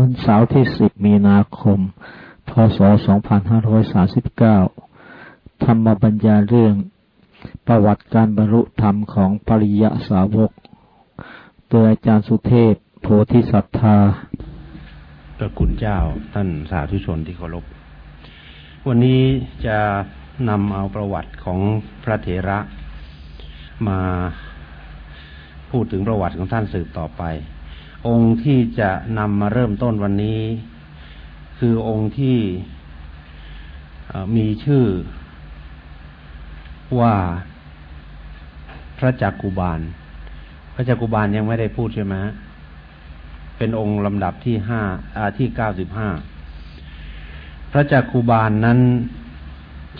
วันเสาร์ที่ 10 มีนาคม พศ 2539 ธรรมบัญญาเรื่อง ประวัติการบรรลุธรรมของปริยสาวก โดยอาจารย์สุเทพ โพธิสัทธาพระคุณเจ้าท่านสาธุชนที่เคารพ วันนี้จะนำเอาประวัติของพระเถระ มาพูดถึงประวัติของท่านสืบต่อไป องค์ที่จะนำมาเริ่มต้นวันนี้ คือองค์ที่มีชื่อว่าพระจักกุบาล พระจักกุบาลยังไม่ได้พูดใช่ไหมเป็นองค์ลำดับที่ห้าที่เก้าสิบห้าพระจักกุบาลนั้น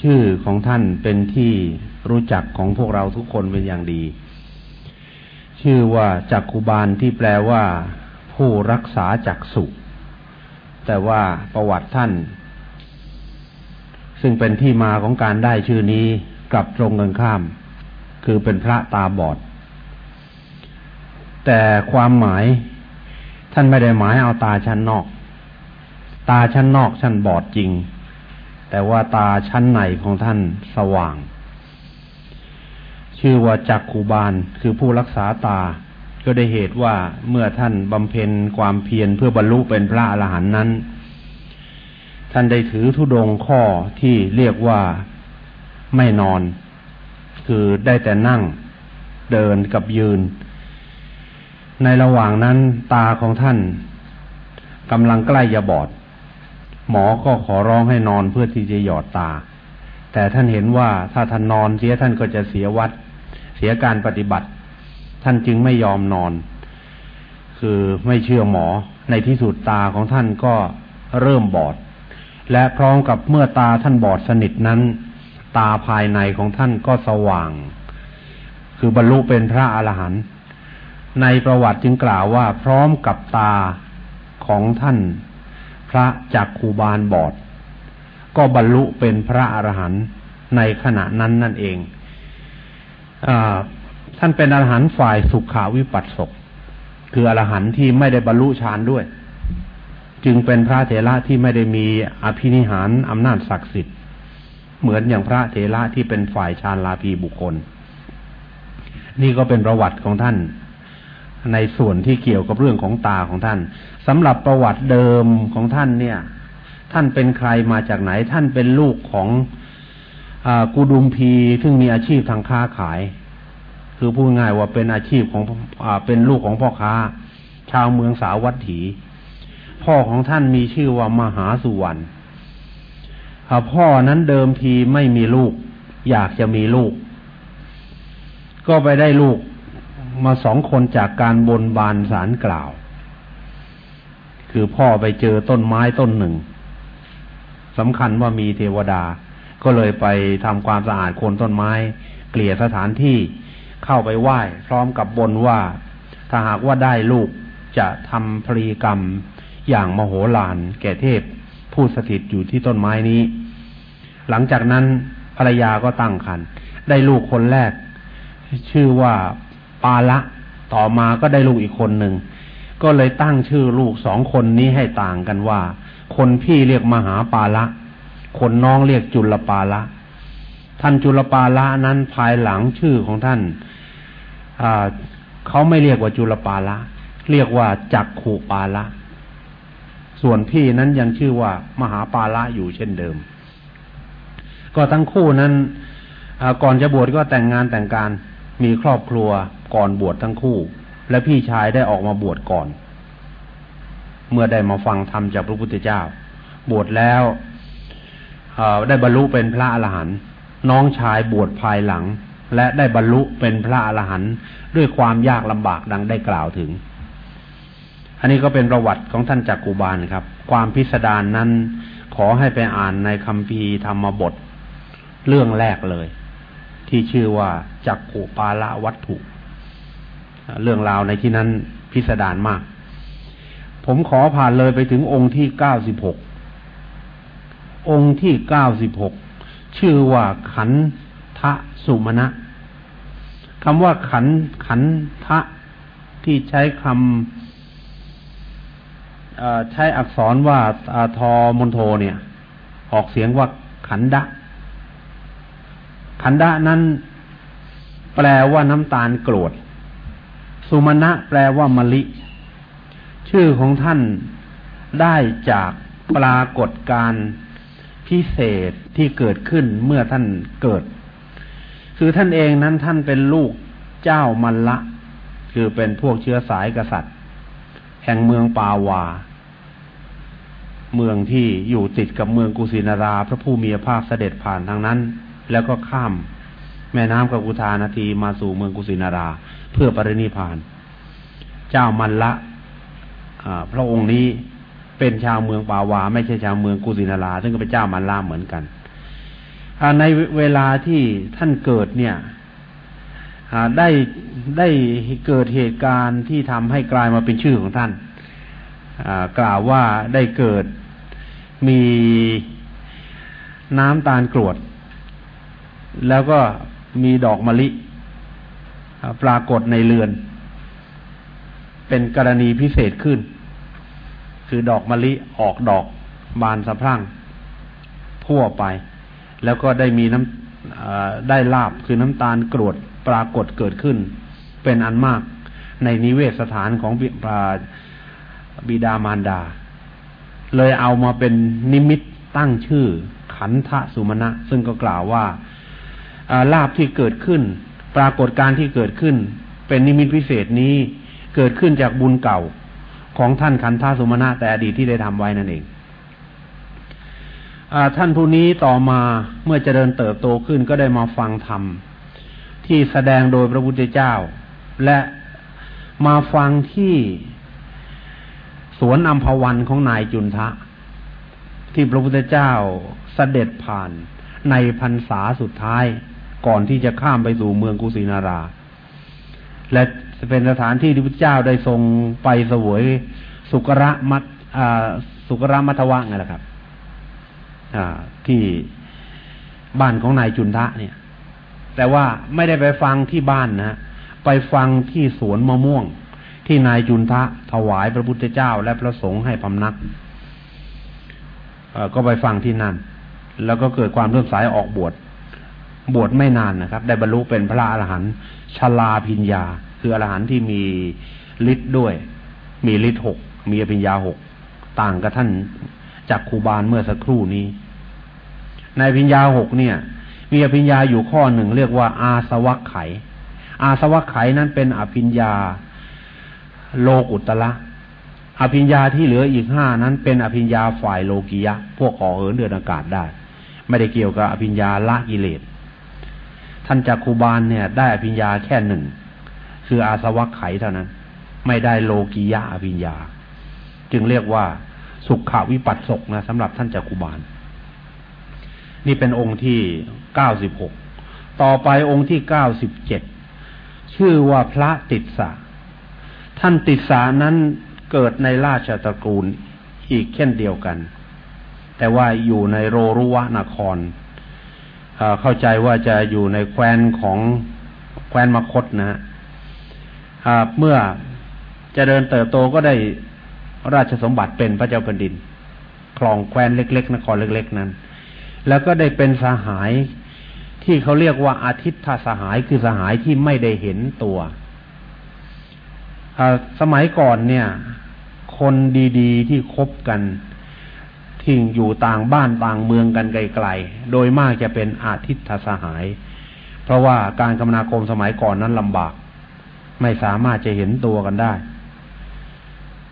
ชื่อของท่านเป็นที่รู้จักของพวกเราทุกคนเป็นอย่างดี ชื่อว่าจักคุบาลที่แปลว่า ผู้รักษาจักสุแต่ว่าประวัติท่าน ซึ่งเป็นที่มาของการได้ชื่อนี้กลับตรงกันข้าม คือเป็นพระตาบอด แต่ความหมายท่านไม่ได้หมายเอาตาชั้นนอก ตาชั้นนอกชั้นบอดจริง แต่ว่าตาชั้นในของท่านสว่าง ชื่อว่าจักขูบาลคือผู้รักษาตา ก็ได้เหตุว่าเมื่อท่านบำเพ็ญความเพียรเพื่อบรรลุเป็นพระอรหันต์นั้น ท่านได้ถือธุดงข้อที่เรียกว่าไม่นอน คือได้แต่นั่งเดินกับยืน ในระหว่างนั้นตาของท่านกำลังใกล้จะบอด หมอก็ขอร้องให้นอนเพื่อที่จะหยอดตา แต่ท่านเห็นว่าถ้าท่านนอนเสียท่านก็จะเสียวัด เสียการปฏิบัติ ท่านจึงไม่ยอมนอน คือไม่เชื่อหมอ ในที่สุดตาของท่านก็เริ่มบอด และพร้อมกับเมื่อตาท่านบอดสนิทนั้น ตาภายในของท่านก็สว่าง คือบรรลุเป็นพระอรหันต์ ในประวัติจึงกล่าวว่าพร้อมกับตาของท่าน พระจักคูบาลบอด ก็บรรลุเป็นพระอรหันต์ในขณะนั้นนั่นเอง ท่านเป็นอรหันต์ฝ่ายสุขาวิปัสสกคืออรหันต์ที่ไม่ได้บรรลุฌานด้วย จึงเป็นพระเถระที่ไม่ได้มีอภินิหารอำนาจศักดิ์สิทธิ์ เหมือนอย่างพระเถระที่เป็นฝ่ายฌานลาภีบุคคล นี่ก็เป็นประวัติของท่าน ในส่วนที่เกี่ยวกับเรื่องของตาของท่านสำหรับประวัติเดิมของท่านเนี่ย ท่านเป็นใครมาจากไหน ท่านเป็นลูกของกูดุมพีซึ่งมีอาชีพทางค้าขาย คือพูดง่ายว่าเป็นอาชีพของอเป็นลูกของพ่อค้า ชาวเมืองสาวัตถี พ่อของท่านมีชื่อว่ามหาสุวรรณพ่อนั้นเดิมทีไม่มีลูก อยากจะมีลูก ก็ไปได้ลูกมาสองคนจากการบนบานสารกล่าว คือพ่อไปเจอต้นไม้ต้นหนึ่งสำคัญว่ามีเทวดา ก็เลยไปทำความสะอาดโคนต้นไม้ เกลี่ยสถานที่ เข้าไปไหว้ พร้อมกับบนว่า ถ้าหากว่าได้ลูกจะทำพรีกรรมอย่างมโหฬารแก่เทพ ผู้สถิตอยู่ที่ต้นไม้นี้ หลังจากนั้นภรรยาก็ตั้งครรภ์ได้ลูกคนแรก ชื่อว่าปาละต่อมาก็ได้ลูกอีกคนหนึ่ง ก็เลยตั้งชื่อลูกสองคนนี้ให้ต่างกันว่า คนพี่เรียกมหาปาละ คนน้องเรียกจุลปาละ ท่านจุลปาละนั้นภายหลังชื่อของท่าน เขาไม่เรียกว่าจุลปาละ เรียกว่าจักขุปาละ ส่วนพี่นั้นยังชื่อว่ามหาปาละอยู่เช่นเดิม ก็ทั้งคู่นั้นก่อนจะบวชก็แต่งงานแต่งการมีครอบครัวก่อนบวชทั้งคู่ และพี่ชายได้ออกมาบวชก่อน เมื่อได้มาฟังธรรมจากพระพุทธเจ้า บวชแล้วได้บรรลุเป็นพระอรหันต์น้องชายบวชภายหลัง และได้บรรลุเป็นพระอรหันต์ด้วยความยากลำบากดังได้กล่าวถึง อันนี้ก็เป็นประวัติของท่านจักกุบาลครับ ความพิสดารนนั้นขอให้ไปอ่านในคำพีธรรมบท เรื่องแรกเลย ที่ชื่อว่าจักขุปาละวัตถุ เรื่องราวในที่นั้นพิสดารมาก ผมขอผ่านเลยไปถึงองค์ที่เก้าสิบหกองค์ที่เก้าสิบหกชื่อว่าขัน ทะสุมาณะคำว่าขันขันทะที่ใช้คำใช้อักษรว่าทอมนโทเนี่ย ออกเสียงว่าขันดะ ขันดะนั้นแปลว่าน้ำตาลกรวด สุมาณะแปลว่ามะลิ ชื่อของท่านได้จากปรากฏการพิเศษที่เกิดขึ้นเมื่อท่านเกิด คือท่านเองนั้นท่านเป็นลูกเจ้ามัลละ คือเป็นพวกเชื้อสายกษัตริย์ แห่งเมืองปาวา เมืองที่อยู่ติดกับเมืองกุสินาราพระผู้มีภาคเสด็จผ่านทางนั้น แล้วก็ข้ามแม่น้ำกักุธานาทีมาสู่เมืองกุสินารา เพื่อปรินิพาน เจ้ามัลละพระองค์นี้เป็นชาวเมืองปาวา ไม่ใช่ชาวเมืองกุสินารา ซึ่งก็เป็นเจ้ามันลาเหมือนกัน ในเวลาที่ท่านเกิดเนี่ยได้ได้เกิดเหตุการณ์ที่ทำให้กลายมาเป็นชื่อของท่านกล่าวว่าได้เกิดมีน้ำตาลกรวด แล้วก็มีดอกมะลิปรากฏในเรือน เป็นกรณีพิเศษขึ้น คือดอกมะลิออกดอกบานสะพรั่งทั่วไป แล้วก็ได้มีน้ำได้ลาบคือน้ำตาลกรวดปรากฏเกิดขึ้น เป็นอันมากในนิเวศสถานของบิดามารดา เลยเอามาเป็นนิมิตตั้งชื่อ ขันธสุมาณะซึ่งก็กล่าวว่าลาบที่เกิดขึ้น ปรากฏการที่เกิดขึ้น เป็นนิมิตพิเศษนี้เกิดขึ้นจากบุญเก่าของท่านขันธาสุมาณะแต่อดีตที่ได้ทำไว้นั่นเอง ท่านผู้นี้ต่อมาเมื่อเจริญเติบโตขึ้นก็ได้มาฟังธรรม ที่แสดงโดยพระพุทธเจ้า และมาฟังที่สวนอัมพวันของนายจุนทะ ที่พระพุทธเจ้าเสด็จผ่านในพรรษาสุดท้ายก่อนที่จะข้ามไปสู่เมืองกุสินารา และเป็นสถานที่ที่พระเจ้าได้ทรงไปเสวยสุกระมัตสุกระมัทวะไงล่ะครับ ที่บ้านของนายจุนทะเนี่ย แต่ว่าไม่ได้ไปฟังที่บ้านนะไปฟังที่สวนมะม่วง ที่นายจุนทะถวายพระพุทธเจ้าและพระสงฆ์ให้พำนักก็ไปฟังที่นั่น แล้วก็เกิดความเลื่อมใสออกบวชบวชไม่นานนะครับ ได้บรรลุเป็นพระอรหันต์ชลาพิญญา คืออรหันต์ที่มีฤทธิ์ด้วย มีฤทธิ์หกมีอภิญญาหกต่างกับท่าน จากครูบาลเมื่อสักครู่นี้ ในอภิญญาหกเนี่ย มีอภิญญาอยู่ข้อหนึ่งเรียกว่าอาสวัคไข อาสวัคไขนั้นเป็นอภิญญาโลกุตละอภิญญาที่เหลืออีกห้านั้นเป็นอภิญญาฝ่ายโลกิยะ พวกขอเหินเดือนอากาศได้ ไม่ได้เกี่ยวกับอภิญญาละกิเลส ท่านจากครูบาลเนี่ย ได้อภิญญาแค่หนึ่งคืออาสวัคไขเท่านั้น ไม่ได้โลกียะอภิญญา จึงเรียกว่า สุขขาวิปัสสกนะสำหรับท่านจักคุบาล นี่เป็นองค์ที่เก้าสิบหกต่อไปองค์ที่เก้าสิบเจ็ดชื่อว่าพระติดสาท่านติดสานั้นเกิดในราชตระกูลอีกเช่นเดียวกัน แต่ว่าอยู่ในโรรุวะนครเข้าใจว่าจะอยู่ในแคว้นของแคว้นมคตนะฮะเมื่อจะเดินเติบโตก็ได้ ราชสมบัติเป็นพระเจ้าแผ่นดิน คลองแคว้นเล็กๆนครเล็ก ๆ นั้น แล้วก็ได้เป็นสหายที่เขาเรียกว่าอาทิตย์สหายคือสหายที่ไม่ได้เห็นตัวสมัยก่อนเนี่ย คนดีๆที่คบกันที่อยู่ต่างบ้านต่างเมืองกันไกลๆ โดยมากจะเป็นอาทิตย์สหาย เพราะว่าการคมนาคมสมัยก่อนนั้นลำบาก ไม่สามารถจะเห็นตัวกันได้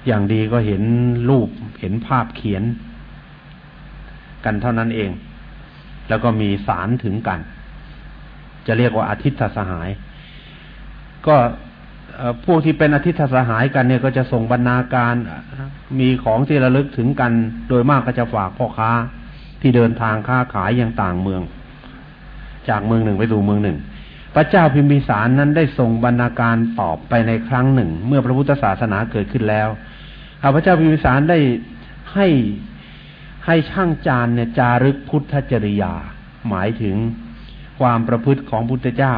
อย่างดีก็เห็นรูปเห็นภาพเขียน กันเท่านั้นเอง แล้วก็มีสารถึงกัน จะเรียกว่าอาทิตย์สหาย ก็พวกที่เป็นอาทิตย์สหายกันเนี่ยก็จะส่งบรรณาการมีของที่ระลึกถึงกัน โดยมากก็จะฝากพ่อค้าที่เดินทางค้าขายอย่างต่างเมือง จากเมืองหนึ่งไปสู่เมืองหนึ่ง พระเจ้าพิมพิสารนั้นได้ส่งบรรณาการตอบไปในครั้งหนึ่ง เมื่อพระพุทธศาสนาเกิดขึ้นแล้ว พระเจ้าพิมพิสารได้ให้ให้ช่างจานเนี่ยจารึกพุทธจริยา หมายถึงความประพฤติของพุทธเจ้า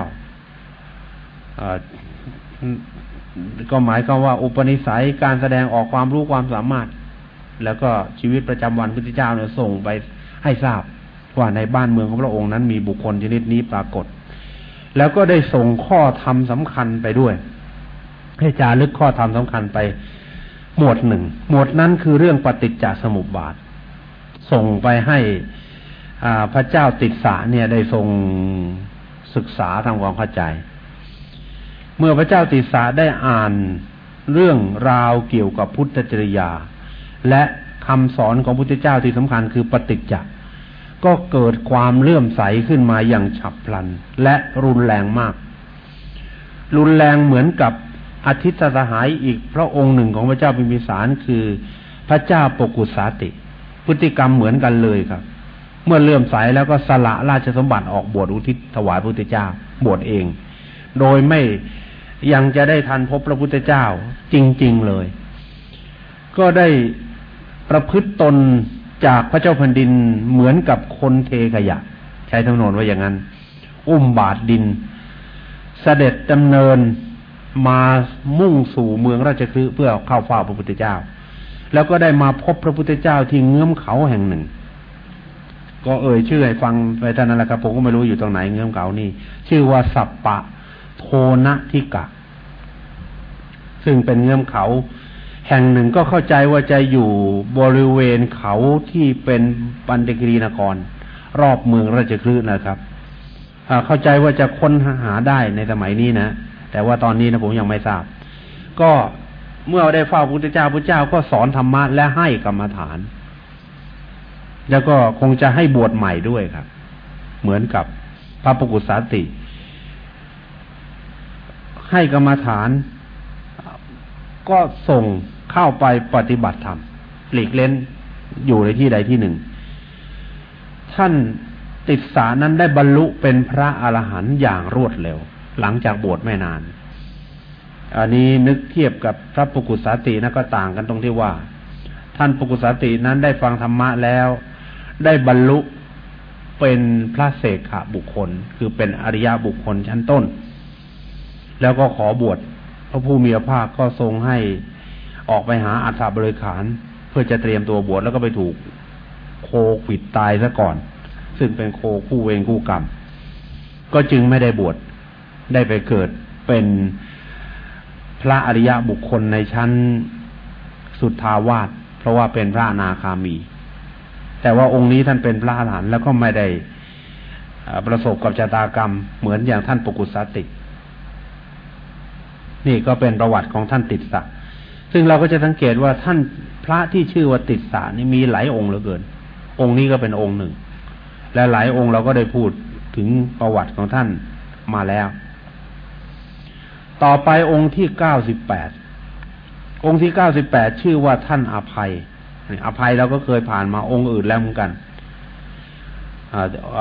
ก็หมายความว่าอุปนิสัยการแสดงออกความรู้ความสามารถ แล้วก็ชีวิตประจำวันพุทธเจ้าเนี่ยส่งไปให้ทราบว่าในบ้านเมืองของพระองค์นั้นมีบุคคลชนิดนี้ปรากฏ แล้วก็ได้ส่งข้อธรรมสำคัญไปด้วย ให้จารึกข้อธรรมสำคัญไป หมวดหนึ่ง หมวดนั้นคือเรื่องปฏิจจสมุปบาท ส่งไปให้พระเจ้าติดสาเนี่ยได้ทรงศึกษาทำความเข้าใจ เมื่อพระเจ้าติสาได้อ่านเรื่องราวเกี่ยวกับพุทธจริยา และคำสอนของพุทธเจ้าที่สำคัญคือปฏิจจ์ก็เกิดความเลื่อมใสขึ้นมาอย่างฉับพลัน และรุนแรงมาก รุนแรงเหมือนกับ อธิตสหายอีกพระองค์หนึ่งของพระเจ้าพิมพิสารคือพระเจ้าปกุสาติ พฤติกรรมเหมือนกันเลยครับ เมื่อเลื่อมใสแล้วก็สละราชสมบัติออกบวชอุทิศถวายพระพุทธเจ้าบวชเอง โดยไม่ยังจะได้ทันพบพระพุทธเจ้าจริง ๆเลย ก็ได้ประพฤติตนจากพระเจ้าแผ่นดินเหมือนกับคนเทขยะ ใช้ทั้งนนว่าอย่างนั้น อุ้มบาทดิน เสด็จดำเนิน มามุ่งสู่เมืองราชคฤห์เพื่อเข้าเฝ้าพระพุทธเจ้า แล้วก็ได้มาพบพระพุทธเจ้าที่เงื้อมเขาแห่งหนึ่ง ก็เอ่ยชื่อให้ฟังไปท่านนั้นแหละครับผมก็ไม่รู้อยู่ตรงไหนเงื้อมเขานี่ ชื่อว่าสัปปะโทนะทิกะ ซึ่งเป็นเงื้อมเขา แห่งหนึ่งก็เข้าใจว่าจะอยู่บริเวณเขาที่เป็นปันเดกรีนคร รอบเมืองราชคฤห์นะครับเข้าใจว่าจะค้นหาได้ในสมัยนี้นะ แต่ว่าตอนนี้นะผมยังไม่ทราบ ก็เมื่อได้เฝ้าพระพุทธเจ้าพระเจ้าก็สอนธรรมะและให้กรรมฐาน แล้วก็คงจะให้บวชใหม่ด้วยครับ เหมือนกับพระปกุสาติ ให้กรรมฐาน ก็ส่งเข้าไปปฏิบัติธรรมหลีกเล่นอยู่ในที่ใดที่หนึ่ง ท่านติดสานั้นได้บรรลุเป็นพระอรหันต์อย่างรวดเร็ว หลังจากบวชไม่นาน อันนี้นึกเทียบกับพระปุกุสาตินะก็ต่างกันตรงที่ว่า ท่านปุกุสาตินั้นได้ฟังธรรมะแล้ว ได้บรรลุเป็นพระเสกขบุคคล คือเป็นอริยบุคคลชั้นต้น แล้วก็ขอบวชพระผู้มีพระภาคก็ทรงให้ออกไปหาอัฐบริขาร เพื่อจะเตรียมตัวบวชแล้วก็ไปถูกโคขิดตายซะก่อน ซึ่งเป็นโคคู่เวรคู่กรรม ก็จึงไม่ได้บวช ได้ไปเกิดเป็นพระอริยบุคคลในชั้นสุทธาวาสเพราะว่าเป็นพระนาคามี แต่ว่าองค์นี้ท่านเป็นพระอรหันต์แล้วก็ไม่ได้ประสบกับชะตากรรมเหมือนอย่างท่านปกุสติ นี่ก็เป็นประวัติของท่านติดสักซึ่งเราก็จะสังเกตว่าท่านพระที่ชื่อว่าติดสานี่มีหลายองค์เหลือเกิน องค์นี้ก็เป็นองค์หนึ่ง และหลายองค์เราก็ได้พูดถึงประวัติของท่านมาแล้ว ต่อไปองค์ที่เก้าสิบแปดองค์ที่เก้าสิบแปดชื่อว่าท่านอภัยอภัยเราก็เคยผ่านมาองค์อื่นแล้วเหมือนกัน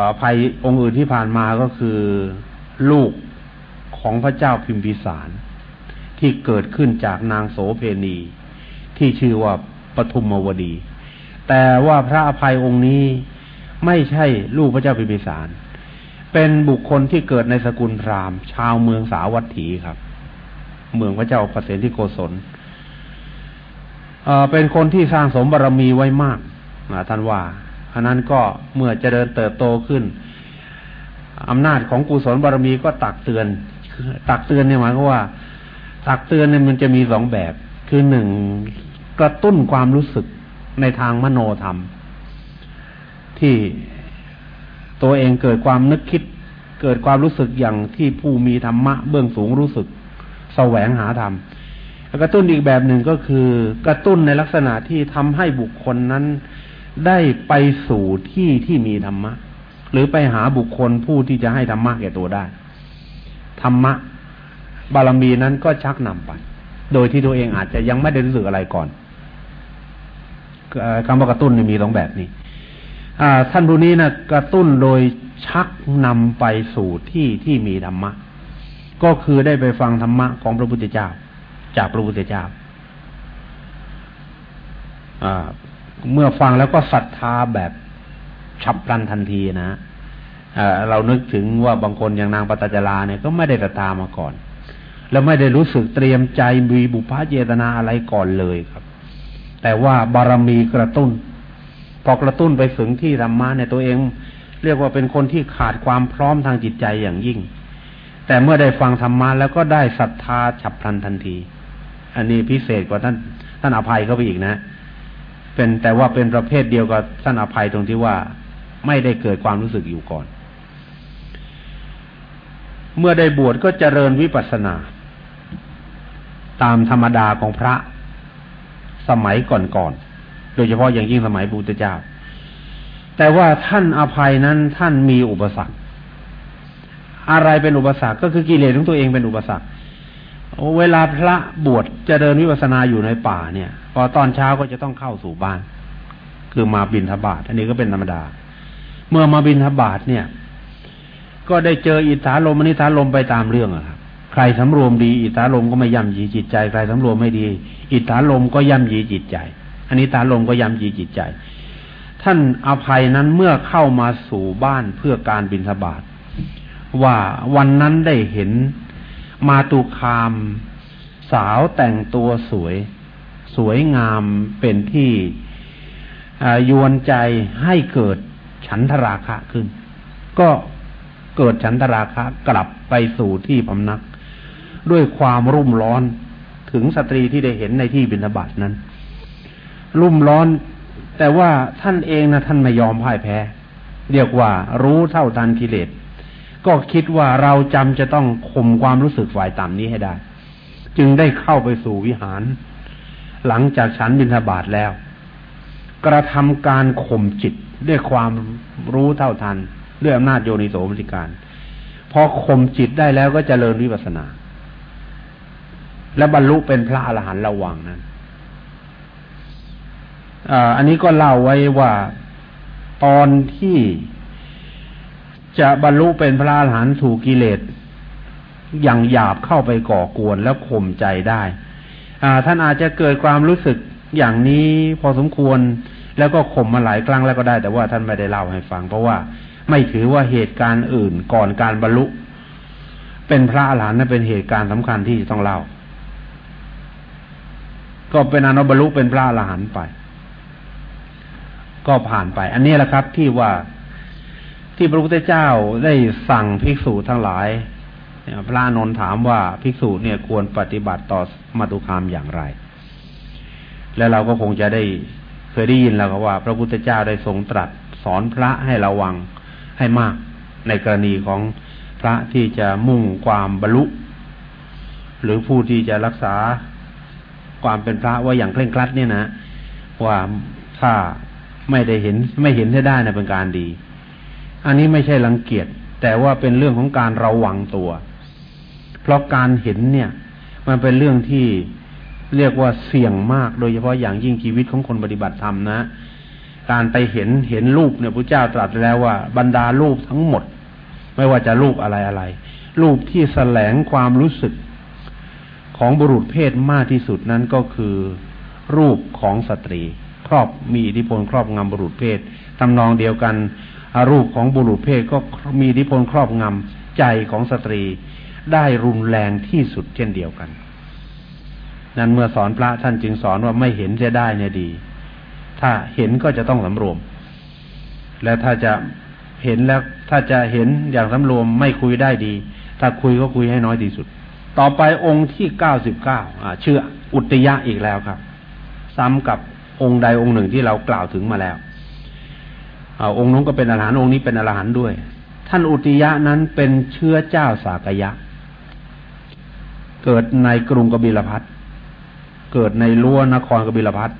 อภัยองค์อื่นที่ผ่านมาก็คือลูกของพระเจ้าพิมพิสาร ที่เกิดขึ้นจากนางโสเพณี ที่ชื่อว่าปทุมวดี แต่ว่าพระอภัยองค์นี้ไม่ใช่ลูกพระเจ้าพิมพิสาร เป็นบุคคลที่เกิดในสกุลพราหมณ์ ชาวเมืองสาวัตถีครับ เมืองพระเจ้าปรตที่โกศลเป็นคนที่สร้างสมบารรมีไว้มากท่านว่าอันนั้นก็เมื่อจเจริญเติบโตขึ้นอำนาจของกุศลบารรมีก็ตักเตือน ตักเตือนเนี่ยหมายความว่า ตักเตือนเนี่ยมันจะมีสองแบบ คือหนึ่งกระตุ้นความรู้สึกในทางมโนธรรม ที่ตัวเองเกิดความนึกคิด เกิดความรู้สึกอย่างที่ผู้มีธรรมะเบื้องสูงรู้สึก แสวงหาธรรมกระตุ้นอีกแบบหนึ่งก็คือ กระตุ้นในลักษณะที่ทำให้บุคคลนั้นได้ไปสู่ที่ที่มีธรรมะ หรือไปหาบุคคลผู้ที่จะให้ธรรมะแก่ตัวได้ ธรรมะ บารมีนั้นก็ชักนำไป โดยที่ตัวเองอาจจะยังไม่ได้รู้สึกอะไรก่อนคำว่ากระตุ้นมีสองแบบนี้ท่านผู้นี้นะกระตุ้นโดยชักนำไปสู่ที่ที่มีธรรมะ ก็คือได้ไปฟังธรรมะของพระพุทธเจ้า จากพระพุทธเจ้าเมื่อฟังแล้วก็ศรัทธาแบบฉับพลันทันทีนะเรานึกถึงว่าบางคนอย่างนางปตจลาเนี่ยก็ไม่ได้ศรัทธามาก่อน แล้วไม่ได้รู้สึกเตรียมใจมีบุพเจตนาอะไรก่อนเลยครับ แต่ว่าบารมีกระตุ้น พอกระตุ้นไปถึงที่ธรรมะเนี่ยตัวเอง เรียกว่าเป็นคนที่ขาดความพร้อมทางจิตใจอย่างยิ่ง แต่เมื่อได้ฟังธรรมะแล้วก็ได้ศรัทธาฉับพลันทันที อันนี้พิเศษกว่าท่านท่านอภัยเขาไปอีกนะ เป็นแต่ว่าเป็นประเภทเดียวกับท่านอภัยตรงที่ว่าไม่ได้เกิดความรู้สึกอยู่ก่อน เมื่อได้บวชก็เจริญวิปัสสนา ตามธรรมดาของพระสมัยก่อนๆ โดยเฉพาะอย่างยิ่งสมัยบุตเจ้า แต่ว่าท่านอภัยนั้นท่านมีอุปสรรค อะไรเป็นอุปสรรคก็คือกิเลสของตัวเองเป็นอุปสรรคเวลาพระบวชจะเดินวิปัสนาอยู่ในป่าเนี่ย พอตอนเช้าก็จะต้องเข้าสู่บ้าน คือมาบินทบาทอันนี้ก็เป็นธรรมดา เมื่อมาบินทบาทเนี่ย ก็ได้เจออิทธาลมอนิธาลมไปตามเรื่องอะครับใครสำรวมดี อิทธาลมก็ไม่ย่ำยีจิตใจ ใครสำรวมไม่ดี อิทธาลมก็ย่ำยีจิตใจอันนี้ตาลมก็ย่ำยีจิตใจ ท่านอภัยนั้นเมื่อเข้ามาสู่บ้านเพื่อการบินทบาท ว่าวันนั้นได้เห็นมาตุคาม สาวแต่งตัวสวย สวยงามเป็นที่ยวนใจให้เกิดฉันทราคะขึ้น ก็เกิดฉันทราคะกลับไปสู่ที่พำนัก ด้วยความรุ่มร้อนถึงสตรีที่ได้เห็นในที่บิณฑบาตนั้น รุ่มร้อน แต่ว่าท่านเองนะท่านไม่ยอมพ่ายแพ้ เรียกว่ารู้เท่าทันกิเลส ก็คิดว่าเราจำจะต้องข่มความรู้สึกฝ่ายต่ำนี้ให้ได้ จึงได้เข้าไปสู่วิหาร หลังจากฉันบิณฑบาตแล้ว กระทำการข่มจิตด้วยความรู้เท่าทัน ด้วยอำนาจโยนิโสมนสิการ พอข่มจิตได้แล้วก็จเจริญวิปัสสนา และบรรลุเป็นพระอรหันต์ระหว่างนั้นอันนี้ก็เล่าไว้ว่าตอนที่ จะบรรลุเป็นพระอรหันต์ถูกกิเลสอย่างหยาบเข้าไปก่อกวนแล้วข่มใจได้ท่านอาจจะเกิดความรู้สึกอย่างนี้พอสมควร แล้วก็ข่มมาหลายครั้งแล้วก็ได้ แต่ว่าท่านไม่ได้เล่าให้ฟัง เพราะว่าไม่ถือว่าเหตุการณ์อื่นก่อนการบรรลุ เป็นพระอรหันต์นั้นเป็นเหตุการณ์สำคัญที่ต้องเล่า ก็เป็นอนุบรรลุเป็นพระอรหันต์ไป ก็ผ่านไป อันนี้แหละครับที่ว่า ที่พระพุทธเจ้าได้สั่งภิกษุทั้งหลายพระนนถามว่าภิกษุเนี่ยควรปฏิบัติต่อมาตุคามอย่างไร และเราก็คงจะได้เคยได้ยินแล้วว่า พระพุทธเจ้าได้ทรงตรัสสอนพระให้ระวังให้มากในกรณีของพระที่จะมุ่งความบรรลุ หรือผู้ที่จะรักษาความเป็นพระว่าอย่างเคร่งครัดเนี่ยนะว่าถ้าไม่ได้เห็นไม่เห็นได้นะเป็นการดี อันนี้ไม่ใช่รังเกียจแต่ว่าเป็นเรื่องของการระวังตัว เพราะการเห็นเนี่ย มันเป็นเรื่องที่เรียกว่าเสี่ยงมากโดยเฉพาะอย่างยิ่งชีวิตของคนปฏิบัติธรรมนะ การไปเห็นเห็นรูปเนี่ยพระเจ้าตรัสแล้วว่าบรรดารูปทั้งหมด ไม่ว่าจะรูปอะไรอะไรรูปที่แสลงความรู้สึกของบุรุษเพศมากที่สุดนั้นก็คือรูปของสตรี ครอบมีอิทธิพลครอบงำบุรุษเพศตำนองเดียวกัน รูปของบุรุษเพศก็มีอิทธิพลครอบงำใจของสตรี ได้รุนแรงที่สุดเช่นเดียวกัน นั้นเมื่อสอนพระท่านจึงสอนว่าไม่เห็นจะได้เนี่ยดี ถ้าเห็นก็จะต้องสำรวม และถ้าจะเห็นแล้วถ้าจะเห็นอย่างสำรวมไม่คุยได้ดี ถ้าคุยก็คุยให้น้อยที่สุด ต่อไปองค์ที่เก้าสิบเก้าเชื่ออุตยะอีกแล้วครับ ซ้ำกับองค์ใดองค์หนึ่งที่เรากล่าวถึงมาแล้ว อองค์นู้นก็เป็นอรหันต์องค์นี้เป็นอรหันต์ด้วย ท่านอุติยะนั้นเป็นเชื้อเจ้าสากยะ เกิดในกรุงกบิลพัทเกิดในรั้วนครกบิลพัท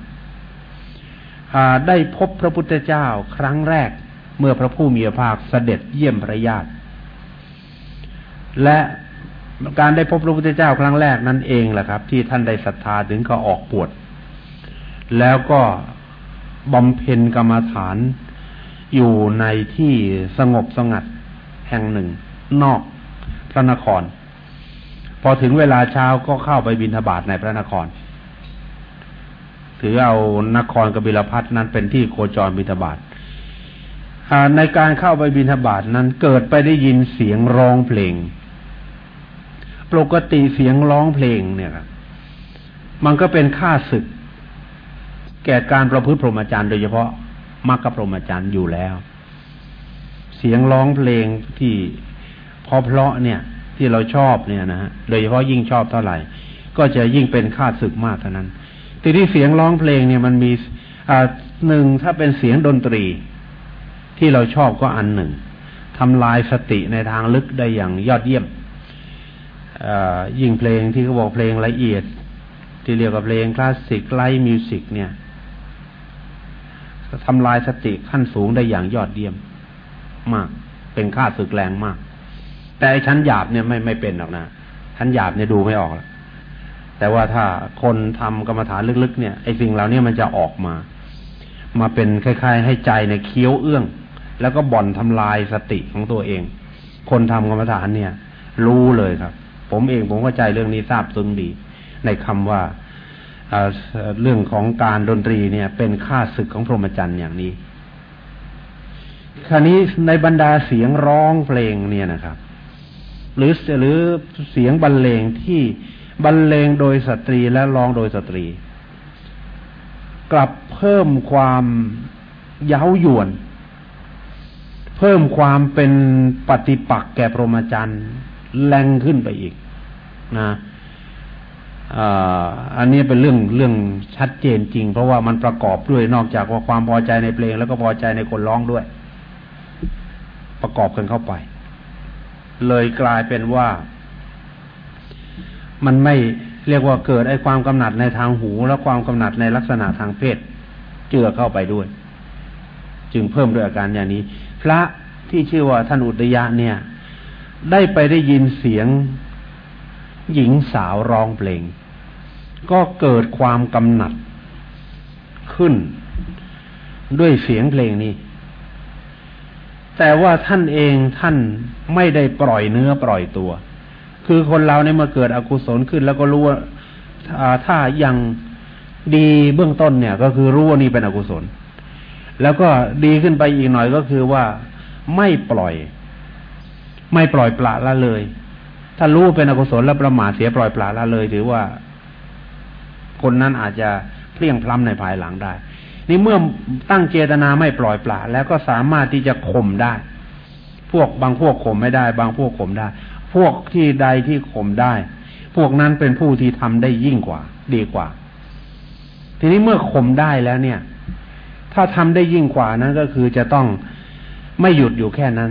ได้พบพระพุทธเจ้าครั้งแรกเมื่อพระผู้มีพระภาคเสด็จเยี่ยมพระญาติและการได้พบพระพุทธเจ้าครั้งแรกนั่นเองแหละครับ ที่ท่านได้ศรัทธาถึงก็ออกปวด แล้วก็บำเพ็ญกรรมฐาน อยู่ในที่สงบสงัดแห่งหนึ่ง นอกพระนคร พอถึงเวลาเช้าก็เข้าไปบินทบาทในพระนคร ถือเอานครกบิลพัทนั้นเป็นที่โคจรบินทบาทในการเข้าไปบินทบาทนั้นเกิดไปได้ยินเสียงร้องเพลง ปกติเสียงร้องเพลงเนี่ยครับมันก็เป็นค่าศึก แก่การประพฤติพรหมจรรย์โดยเฉพาะ มรรคพรหมจรรย์อยู่แล้ว เสียงร้องเพลงที่พอเพราะเนี่ย ที่เราชอบเนี่ยนะฮะโดยเฉพาะยิ่งชอบเท่าไหร่ ก็จะยิ่งเป็นค่าศึกมากเท่านั้นทีที่เสียงร้องเพลงเนี่ยมันมีอ่าหนึ่งถ้าเป็นเสียงดนตรีที่เราชอบก็อันหนึ่งทำลายสติในทางลึกได้อย่างยอดเยี่ยมยิ่งเพลงที่เขาบอกเพลงละเอียด ที่เรียกว่าเพลงคลาสสิก light music เนี่ย ทำลายสติขั้นสูงได้อย่างยอดเยี่ยมมาก เป็นข้าศึกแรงมาก แต่ชั้นหยาบเนี่ยไม่ไม่เป็นหรอกนะชั้นหยาบเนี่ยดูไม่ออกแล้วแต่ว่าถ้าคนทำกรรมฐานลึกๆเนี่ยไอ้สิ่งเหล่านี้มันจะออกมา มาเป็นคล้ายๆ ให้ใจในเคี้ยวเอื้อง แล้วก็บ่อนทำลายสติของตัวเอง คนทำกรรมฐานเนี่ย รู้เลยครับ ผมเองผมเข้าใจเรื่องนี้ทราบซึ้งดี ในคำว่า เรื่องของการดนตรีเนี่ย เป็นค่าศึกของพรหมจรรย์อย่างนี้ คราวนี้ในบรรดาเสียงร้องเพลงเนี่ยนะครับ หรือหรือเสียงบรรเลงที่บรรเลงโดยสตรีและร้องโดยสตรี กลับเพิ่มความเย้ายวน เพิ่มความเป็นปฏิปักษ์แก่พรหมจรรย์แรงขึ้นไปอีกนะ อันนี้เป็นเรื่องเรื่องชัดเจนจริง เพราะว่ามันประกอบด้วยนอกจากว่าความพอใจในเพลง แล้วก็พอใจในคนร้องด้วย ประกอบกันเข้าไป เลยกลายเป็นว่า มันไม่เรียกว่าเกิดไอ้ความกำหนัดในทางหู และความกำหนัดในลักษณะทางเพศ เจือเข้าไปด้วย จึงเพิ่มด้วยอาการอย่างนี้ พระที่ชื่อว่าท่านอุตยะเนี่ย ได้ไปได้ยินเสียง หญิงสาวร้องเพลง ก็เกิดความกำหนัดขึ้น ด้วยเสียงเพลงนี้ แต่ว่าท่านเองท่านไม่ได้ปล่อยเนื้อปล่อยตัว คือคนเราเนี่ยมาเกิดอกุศลขึ้น แล้วก็รู้ว่าถ้ายังดีเบื้องต้นเนี่ย ก็คือรู้ว่านี่เป็นอกุศล แล้วก็ดีขึ้นไปอีกหน่อยก็คือว่าไม่ปล่อย ไม่ปล่อยปละละเลย ถ้ารู้เป็นอกุศลแล้วประมาทเสียปล่อยปละละเลยถือว่า คนนั้นอาจจะเพลี่ยงพล้ำในภายหลังได้ นี่เมื่อตั้งเจตนาไม่ปล่อยปละแล้วก็สามารถที่จะข่มได้ พวกบางพวกข่มไม่ได้ บางพวกข่มได้ พวกที่ใดที่ข่มได้ พวกนั้นเป็นผู้ที่ทำได้ยิ่งกว่า ดีกว่า ทีนี้เมื่อข่มได้แล้วเนี่ย ถ้าทำได้ยิ่งกว่านั้นก็คือจะต้องไม่หยุดอยู่แค่นั้น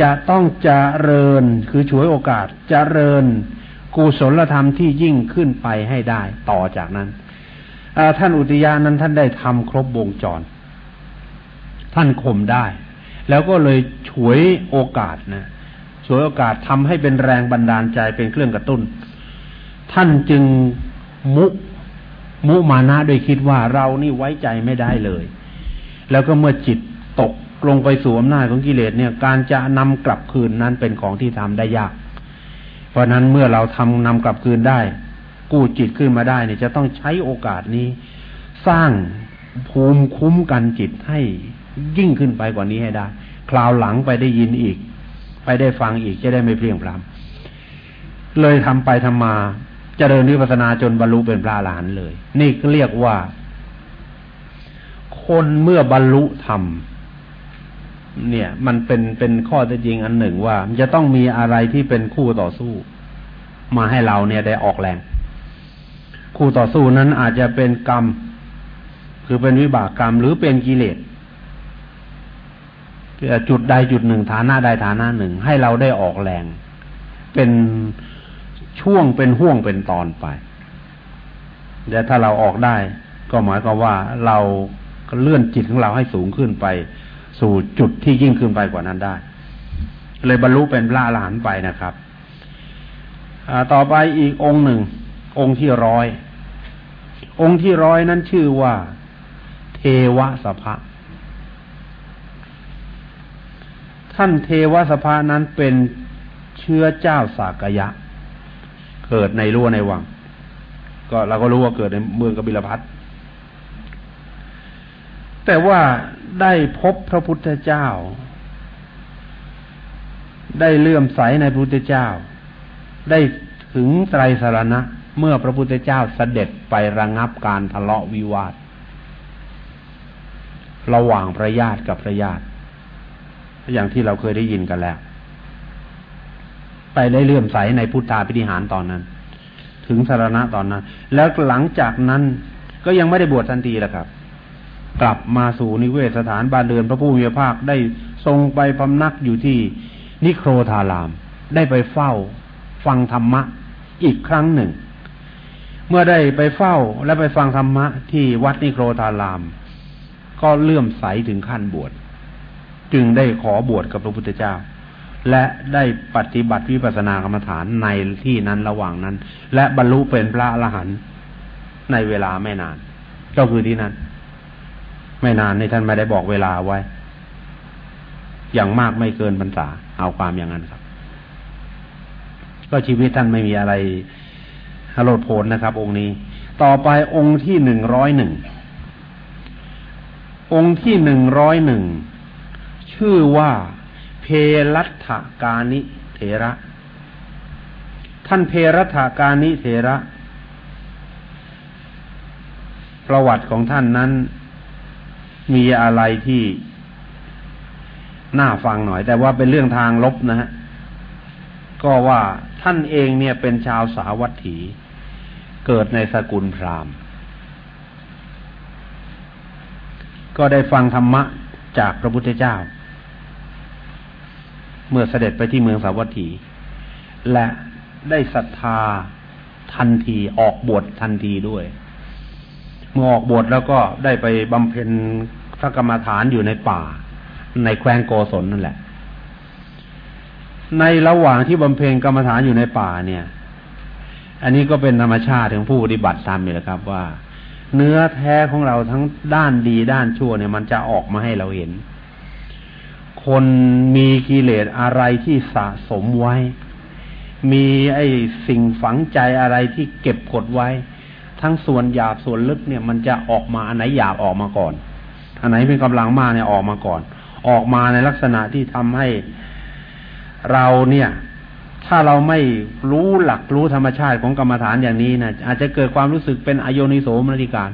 จะต้องเจริญคือฉวยโอกาสจเจริญกุศลธรรมที่ยิ่งขึ้นไปให้ได้ต่อจากนั้นท่านอุตยานั้นท่านได้ทำครบวงจร ท่านข่มได้ แล้วก็เลยฉวยโอกาสนะฉวยโอกาสทำให้เป็นแรงบันดาลใจเป็นเครื่องกระตุ้น ท่านจึงมุมุมานะโดยคิดว่าเรานี่ไว้ใจไม่ได้เลย แล้วก็เมื่อจิตตก ลงไปสู่อำนาจของกิเลสเนี่ย การจะนำกลับคืนนั้นเป็นของที่ทำได้ยาก เพราะนั้นเมื่อเราทำนำกลับคืนได้ กู้จิตขึ้นมาได้เนี่ย จะต้องใช้โอกาสนี้ สร้างภูมิคุ้มกันจิตให้ยิ่งขึ้นไปกว่านี้ให้ได้ คราวหลังไปได้ยินอีก ไปได้ฟังอีกจะได้ไม่เพียงพรำเลยทำไปทำมาจเจริญวิปัสนาจนบรรลุเป็นพระอรหันเลย นี่เรียกว่า คนเมื่อบรรลุธรรม เนี่ย มันเป็นเป็นข้อเท็จจริงอันหนึ่งว่า มันจะต้องมีอะไรที่เป็นคู่ต่อสู้ มาให้เราเนี่ยได้ออกแรง คู่ต่อสู้นั้นอาจจะเป็นกรรม คือเป็นวิบากกรรมหรือเป็นกิเลสจุดใดจุดหนึ่งฐานะใดฐานะหนึ่ง ให้เราได้ออกแรง เป็นช่วงเป็นห่วงเป็นตอนไปแต่ถ้าเราออกได้ ก็หมายความว่าเราเลื่อนจิตของเราให้สูงขึ้นไป สู่จุดที่ยิ่งขึ้นไปกว่านั้นได้ เลยบรรลุเป็นพระอรหันต์ไปนะครับต่อไปอีกองค์หนึ่ง องค์ที่ร้อย องค์ที่ร้อยนั้นชื่อว่า เทวสภะท่านเทวสภานั้นเป็นเชื้อเจ้าสากยะ เกิดในรั้วในวัง ก็เราก็รู้ว่าเกิดในเมืองกบิลพัท แต่ว่าได้พบพระพุทธเจ้า ได้เลื่อมใสในพระพุทธเจ้า ได้ถึงไตรสารณะ เมื่อพระพุทธเจ้าเสด็จไประงับการทะเลาะวิวาท ระหว่างพระญาติกับพระญาติ อย่างที่เราเคยได้ยินกันแล้ว ไปได้เลื่อมใสในพุทธาพิธิหารตอนนั้น ถึงสารณะตอนนั้น แล้วหลังจากนั้นก็ยังไม่ได้บวชทันทีแหละครับ กลับมาสู่นิเวศสถานบ้านเรือนพระผู้มีพระภาคได้ทรงไปพำนักอยู่ที่นิโครธาราม ได้ไปเฝ้าฟังธรรมะอีกครั้งหนึ่ง เมื่อได้ไปเฝ้าและไปฟังธรรมะที่วัดนิโครธาราม ก็เลื่อมใสถึงขั้นบวชจึงได้ขอบวชกับพระพุทธเจ้า และได้ปฏิบัติวิปัสสนากรรมฐานในที่นั้นระหว่างนั้น และบรรลุเป็นพระอรหันต์ในเวลาไม่นาน ก็คือที่นั้น ไม่นานในท่านไม่ได้บอกเวลาไว้ อย่างมากไม่เกินพรรษา เอาความอย่างนั้นครับ ก็ชีวิตท่านไม่มีอะไรฮโลดโผนนะครับ องค์นี้ ต่อไปองค์ที่หนึ่งร้อยหนึ่ง องค์ที่หนึ่งร้อยหนึ่ง ชื่อว่าเพรัตถกานิเถระ ท่านเพรัตถกานิเถระ ประวัติของท่านนั้น มีอะไรที่น่าฟังหน่อย แต่ว่าเป็นเรื่องทางลบนะฮะก็ว่าท่านเองเนี่ยเป็นชาวสาวัตถี เกิดในสกุลพราหมณ์ ก็ได้ฟังธรรมะจากพระพุทธเจ้า เมื่อเสด็จไปที่เมืองสาวัตถี และได้ศรัทธาทันทีออกบวชทันทีด้วย เมื่อออกบวชแล้วก็ได้ไปบำเพ็ญ พระกรรมฐานอยู่ในป่า ในแคว้นโกศลนั่นแหละ ในระหว่างที่บำเพ็ญกรรมฐานอยู่ในป่าเนี่ย อันนี้ก็เป็นธรรมชาติของผู้ปฏิบัติตามนี่แหละครับว่า เนื้อแท้ของเราทั้งด้านดีด้านชั่วเนี่ย มันจะออกมาให้เราเห็น คนมีกิเลสอะไรที่สะสมไว้ มีไอ้สิ่งฝังใจอะไรที่เก็บกดไว้ ทั้งส่วนหยาบส่วนลึกเนี่ย มันจะออกมาอันไหนหยาบออกมาก่อน อันไหนเป็นกำลังมากเนี่ยออกมาก่อน ออกมาในลักษณะที่ทำให้เราเนี่ย ถ้าเราไม่รู้หลักรู้ธรรมชาติของกรรมฐานอย่างนี้นะอาจจะเกิดความรู้สึกเป็นอโยนิโสมนติการ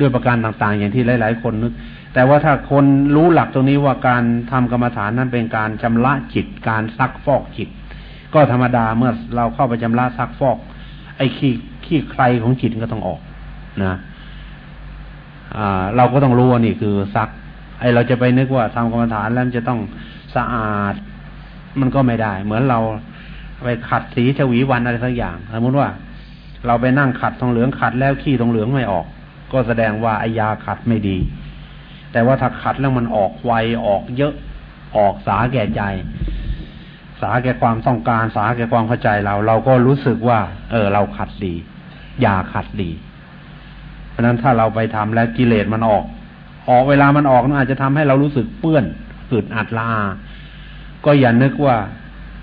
ด้วยประการต่างๆ อย่างที่หลาย ๆ คนนึก แต่ว่าถ้าคนรู้หลักตรงนี้ว่าการทำกรรมฐานนั้นเป็นการชำระจิต การซักฟอกจิต ก็ธรรมดาเมื่อเราเข้าไปชำระซักฟอก ไอ้ขี้ขี้ใครของจิตก็ต้องออกนะ เราก็ต้องรู้ว่านี่คือซัก ไอเราจะไปนึกว่าทำกรรมฐานแล้วจะต้องสะอาด มันก็ไม่ได้ เหมือนเราไปขัดสีชวีวันอะไรสักอย่างสมมติว่า เราไปนั่งขัดทองเหลืองขัดแล้วขี้ทองเหลืองไม่ออก ก็แสดงว่าไอยาขัดไม่ดี แต่ว่าถ้าขัดแล้วมันออกไวออกเยอะออกสาแก่ใจ สาแก่ความต้องการ สาแก่ความเข้าใจเรา เราก็รู้สึกว่า เออ เราขัดดียาขัดดี ราะนั้นถ้าเราไปทำแล้วกิเลสมันออก ออกเวลามันออกมันอาจจะทำให้เรารู้สึกเปื้อนอึดอัดลา ก็อย่านึกว่า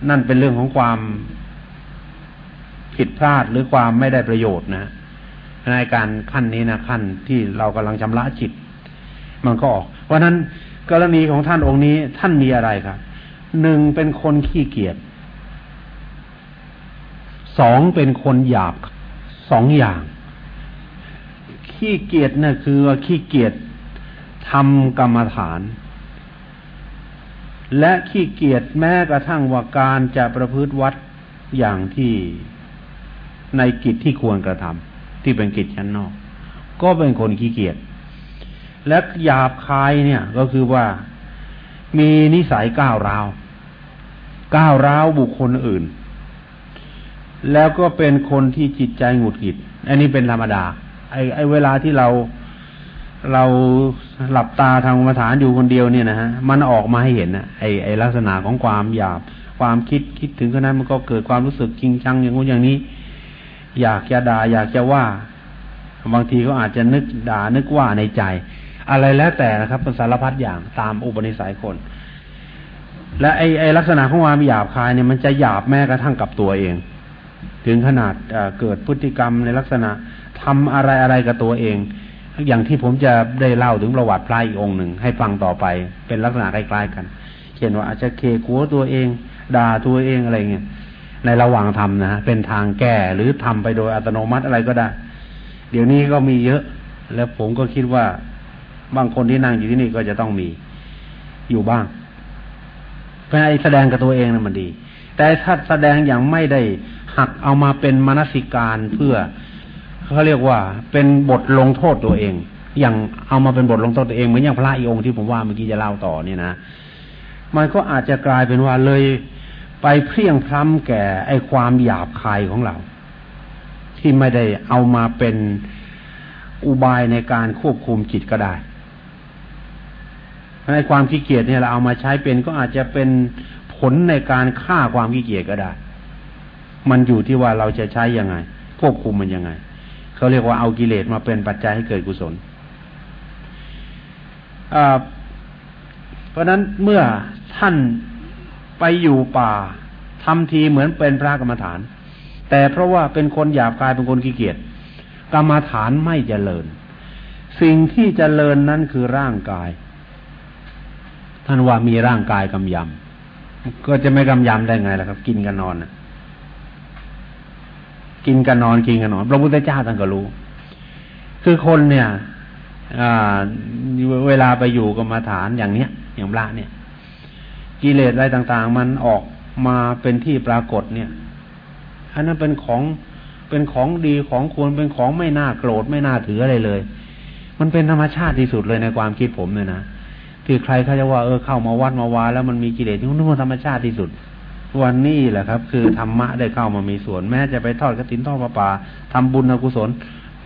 นั่นเป็นเรื่องของความผิดพลาดหรือความไม่ได้ประโยชน์นะในการขั้นนี้นะขั้นที่เรากำลังชำระจิต มันก็ออก เพราะนั้นกรณีของท่านองค์นี้ท่านมีอะไรครับหนึ่งเป็นคนขี้เกียจสองเป็นคนหยาบสองอย่าง ขี้เกียจนะ่ะคือว่าขี้เกียจทำกรรมฐาน และขี้เกียจแม้กระทั่งว่าการจะประพฤติวัดอย่างที่ในกิจที่ควรกระทำที่เป็นกิจชั้นนอก ก็เป็นคนขี้เกียจและหยาบคายเนี่ย ก็คือว่ามีนิสัยก้าวร้าวก้าวร้าวบุคคลอื่น แล้วก็เป็นคนที่จิตใจหงุดหงิด อันนี้เป็นธรรมดา ไอ้ไอ้เวลาที่เราเราหลับตาทางกรรมฐานอยู่คนเดียวเนี่ยนะฮะมันออกมาให้เห็นนะไอไอลักษณะของความหยาบความคิดคิดถึงขนาดมันก็เกิดความรู้สึกจริงจังอย่างงู้นอย่างนี้ อยากจะด่าอยากจะว่า บางทีก็อาจจะนึกด่านึกว่าในใจ อะไรแล้วแต่นะครับเป็นสารพัดอย่างตามอุปนิสัยคน และไอไอลักษณะของความหยาบคายเนี่ยมันจะหยาบแม้กระทั่งกับตัวเอง ถึงขนาดเกิดพฤติกรรมในลักษณะ ทำอะไรอะไรกับตัวเอง อย่างที่ผมจะได้เล่าถึงประวัติพระอีกองหนึ่งให้ฟังต่อไป เป็นลักษณะคล้ายๆกันเช่นว่าอาจจะเคกัวตัวเอง ด่าตัวเองอะไรเงี้ยในระหว่างทำนะเป็นทางแก้หรือทำไปโดยอัตโนมัติอะไรก็ได้ เดี๋ยวนี้ก็มีเยอะ แล้วผมก็คิดว่าบางคนที่นั่งอยู่ที่นี่ก็จะต้องมีอยู่บ้างเพราะไอ้แสดงกับตัวเองนะมันดี แต่ถ้าแสดงอย่างไม่ได้หักเอามาเป็นมนสิการเพื่อ เขาเรียกว่าเป็นบทลงโทษตัวเอง อย่างเอามาเป็นบทลงโทษตัวเองเหมือนอย่างพระอีองค์ที่ผมว่าเมื่อกี้จะเล่าต่อเนี่ยนะมันก็อาจจะกลายเป็นว่าเลยไปเพียงพล้ำแก่ไอ้ความหยาบคายของเรา ที่ไม่ได้เอามาเป็นอุบายในการควบคุมจิตก็ได้ในความขี้เกียจเนี่ยเราเอามาใช้เป็นก็อาจจะเป็นผลในการฆ่าความขี้เกียจก็ได้ มันอยู่ที่ว่าเราจะใช้ยังไง ควบคุมมันยังไง เขาเรียกว่าเอากิเลสมาเป็นปัจจัยให้เกิดกุศลเพราะนั้นเมื่อท่านไปอยู่ป่าทำทีเหมือนเป็นพระกรรมฐาน แต่เพราะว่าเป็นคนหยาบกายเป็นคนขี้เกียจกรรมฐานไม่เจริญ สิ่งที่เจริญนั้นคือร่างกาย ท่านว่ามีร่างกายกำยำก็จะไม่กำยำได้ไงล่ะครับ กินกันนอนนะ กินกันนอนกินกันนอน พระพุทธเจ้าท่านก็รู้ คือคนเนี่ยเวลาไปอยู่กรรมาฐานอย่างเนี้ย อย่างพระเนี่ย กิเลสอะไรต่างๆ มันออกมาเป็นที่ปรากฏเนี่ย อันนั้นเป็นของเป็นของดีของควรเป็นของไม่น่าโกรธไม่น่าถืออะไรเลย มันเป็นธรรมชาติที่สุดเลยในความคิดผมเนี่ยนะที่ใครเขาจะว่าเออเข้ามาวัดมาวาแล้วมันมีกิเลสที่นู่นธรรมชาติที่สุด วันนี้แหละครับ คือธรรมะได้เข้ามามีส่วน แม้จะไปทอดกระถินทอดประปาทำบุญอกุศล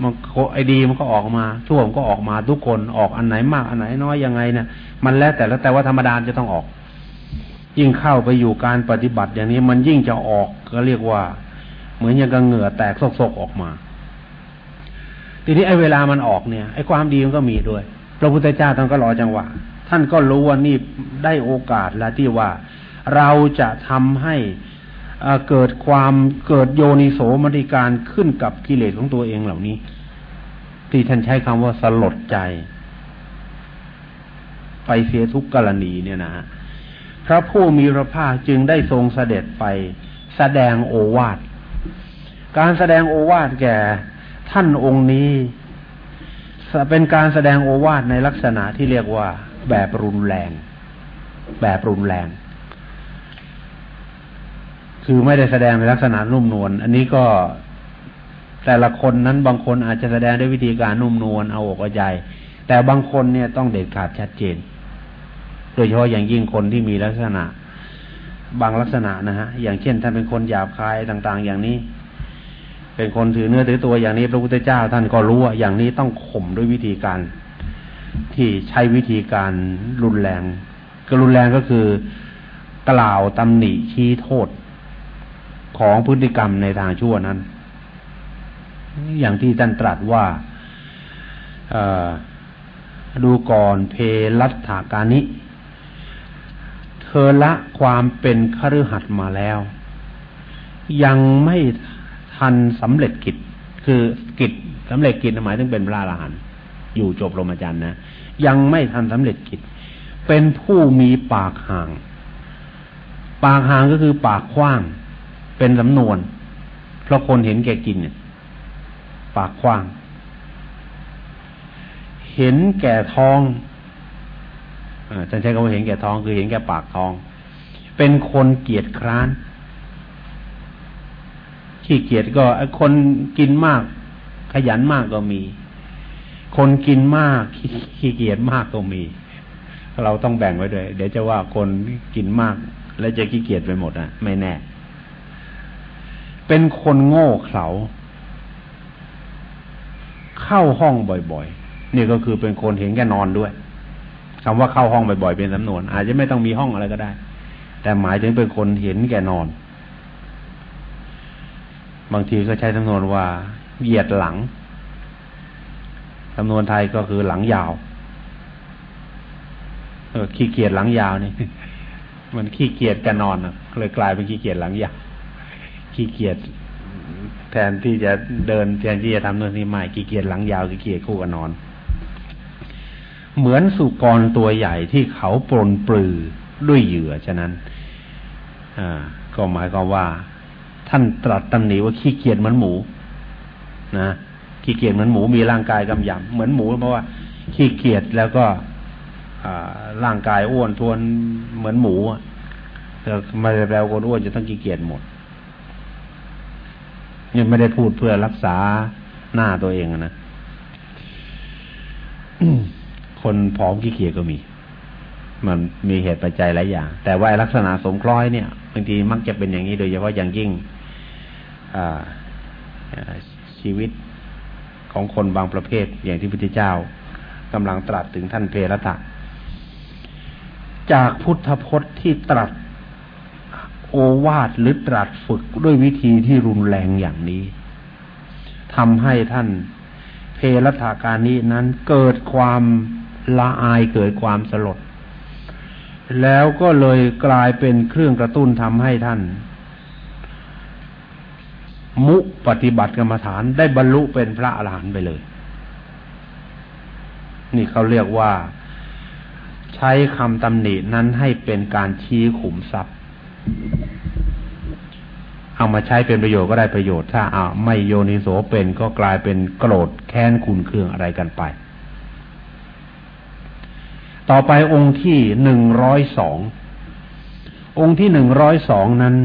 มันไอดีมันก็ออกมาชั่วมันก็ออกมาทุกคนออกอันไหนมากอันไหนน้อยยังไงนี่ยมันแล้วแต่แล้วแต่ว่าธรรมดาจะต้องออก ยิ่งเข้าไปอยู่การปฏิบัติอย่างนี้มันยิ่งจะออกก็เรียกว่า เหมือนอย่างกระเหงื่อแตกโซกๆออกมา ทีนี้ไอ้เวลามันออกเนี่ยไอ้ความดีมันก็มีด้วยพระพุทธเจ้าท่านก็รอจังหวะ ท่านก็รู้ว่านี่ได้โอกาสแล้วที่ว่า เราจะทำให้เกิดความเกิดโยนิโสมติการขึ้นกับกิเลสของตัวเองเหล่านี้ ที่ท่านใช้คำว่าสลดใจ ไปเสียทุกกรณีเนี่ยนะพระผู้มีพระภาคจึงได้ทรงเสด็จไปแสดงโอวาท การแสดงโอวาทแก่ท่านองค์นี้ เป็นการแสดงโอวาทในลักษณะที่เรียกว่าแบบรุนแรง แบบรุนแรง คือไม่ได้แสดงในลักษณะนุ่มนวลอันนี้ก็แต่ละคนนั้นบางคนอาจจะแสดงด้วยวิธีการนุ่มนวลเอาอกเอาใจ แต่บางคนเนี่ยต้องเด็ดขาดชัดเจน โดยเฉพาะอย่างยิ่งคนที่มีลักษณะ บางลักษณะนะฮะอย่างเช่นท่านเป็นคนหยาบคายต่าง ๆ อย่างนี้ เป็นคนถือเนื้อถือตัวอย่างนี้พระพุทธเจ้าท่านก็รู้ว่าอย่างนี้ต้องข่มด้วยวิธีการ ที่ใช้วิธีการรุนแรงก็รุนแรงก็คือกล่าวตำหนิชี้โทษ ของพฤติกรรมในทางชั่วนั้น อย่างที่ท่านตรัสว่าดูก่อนเพลัตถาการนิเธอละความเป็นคฤหัสถ์มาแล้ว ยังไม่ทันสำเร็จกิจ คือกิจสำเร็จกิจหมายถึงเป็นพระอรหันต์อยู่จบรมจันทร์นะ ยังไม่ทันสำเร็จกิจ เป็นผู้มีปากห่าง ปากห่างก็คือปากกว้าง เป็นสำนวน เพราะคนเห็นแก่กินเนี่ย ปากกว้าง เห็นแก่ท้องอาจารย์ใช้คำว่าเห็นแก่ท้องคือเห็นแก่ปากท้อง เป็นคนเกียจคร้าน ขี้เกียจก็คนกินมาก ขยันมากก็มี คนกินมากขี้เกียจมากก็มี เราต้องแบ่งไว้ด้วย เดี๋ยวจะว่าคนกินมาก แล้วจะขี้เกียจไปหมดอะ ไม่แน่ เป็นคนโง่เขลาเข้าห้องบ่อยๆ นี่ก็คือเป็นคนเห็นแก่นอนด้วยคำว่าเข้าห้องบ่อยๆเป็นสำนวน อาจจะไม่ต้องมีห้องอะไรก็ได้ แต่หมายถึงเป็นคนเห็นแก่นอน บางทีก็ใช้สำนวนว่า เหยียดหลังสำนวนไทยก็คือหลังยาวเออขี้เกียจหลังยาวนี่ มันขี้เกียจกันนอนเลยกลายเป็นขี้เกียจหลังยาว ขี้เกียจแทนที่จะเดินแทนที่จะทำเรื่องนี้ไม่ขี้เกียจหลังยาวขี้เกียจคู่กันนอน เหมือนสุกรตัวใหญ่ที่เขาปลนปลือด้วยเหยื่อฉะนั้นอ่าก็หมายความว่า ท่านตรัสตำหนิว่าขี้เกียจเหมือนหมู นะขี้เกียจเหมือนหมูมีร่างกายกำยำเหมือนหมูเพราะว่า ขี้เกียจแล้วก็ร่างกายอ้วนทวนเหมือนหมูแต่ไม่ได้แปลว่าคนอ้วนจะต้องขี้เกียจหมด ยังไม่ได้พูดเพื่อรักษาหน้าตัวเองนะคนผอมขี้เกียจก็มี มันมีเหตุปัจจัยหลายอย่าง แต่ว่าลักษณะสงคล้อยเนี่ยบางทีมักจะเป็นอย่างนี้โดยเฉพาะอย่างยิ่งชีวิตของคนบางประเภท อย่างที่พุทธเจ้ากำลังตรัสถึงท่านเพรตะ จากพุทธพจน์ที่ตรัส โอวาทหรือตรัสฝึกด้วยวิธีที่รุนแรงอย่างนี้ทำให้ท่านเพรธาการนี้นั้นเกิดความละอายเกิดความสลด แล้วก็เลยกลายเป็นเครื่องกระตุ้นทำให้ท่าน มุปฏิบัติกรรมฐานได้บรรลุเป็นพระอรหันต์ไปเลย นี่เขาเรียกว่า ใช้คำตำหนินั้นให้เป็นการชี้ขุมทรัพย์ เอามาใช้เป็นประโยชน์ก็ได้ประโยชน์ ถ้าเอาไม่โยนิโสเป็นก็กลายเป็นโกรธแค้นขุนเคืองอะไรกันไป ต่อไปองค์ที่หนึ่งร้อยสององค์ที่หนึ่งร้อยสองนั้น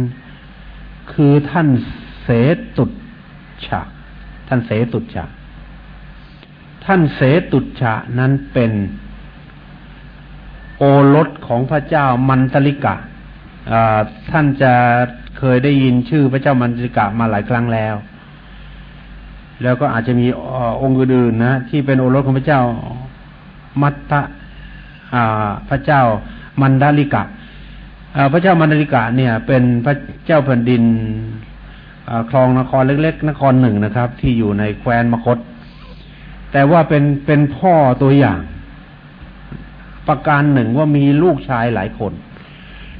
คือท่านเสตุฉะท่านเสตุฉะท่านเสตุฉะนั้นเป็นโอรสของพระเจ้ามันตลิกะ ท่านจะเคยได้ยินชื่อพระเจ้ามันจิกะมาหลายครั้งแล้ว แล้วก็อาจจะมีองค์อื่นๆนะที่เป็นโอรสของพระเจ้ามัตตะพระเจ้ามันดาลิกะพระเจ้ามันดาลิกะเนี่ย เป็นพระเจ้าแผ่นดินคลองนครเล็กๆ นครหนึ่งนะครับ ที่อยู่ในแคว้นมคต แต่ว่าเป็นเป็นพ่อตัวอย่าง ประการหนึ่งว่ามีลูกชายหลายคน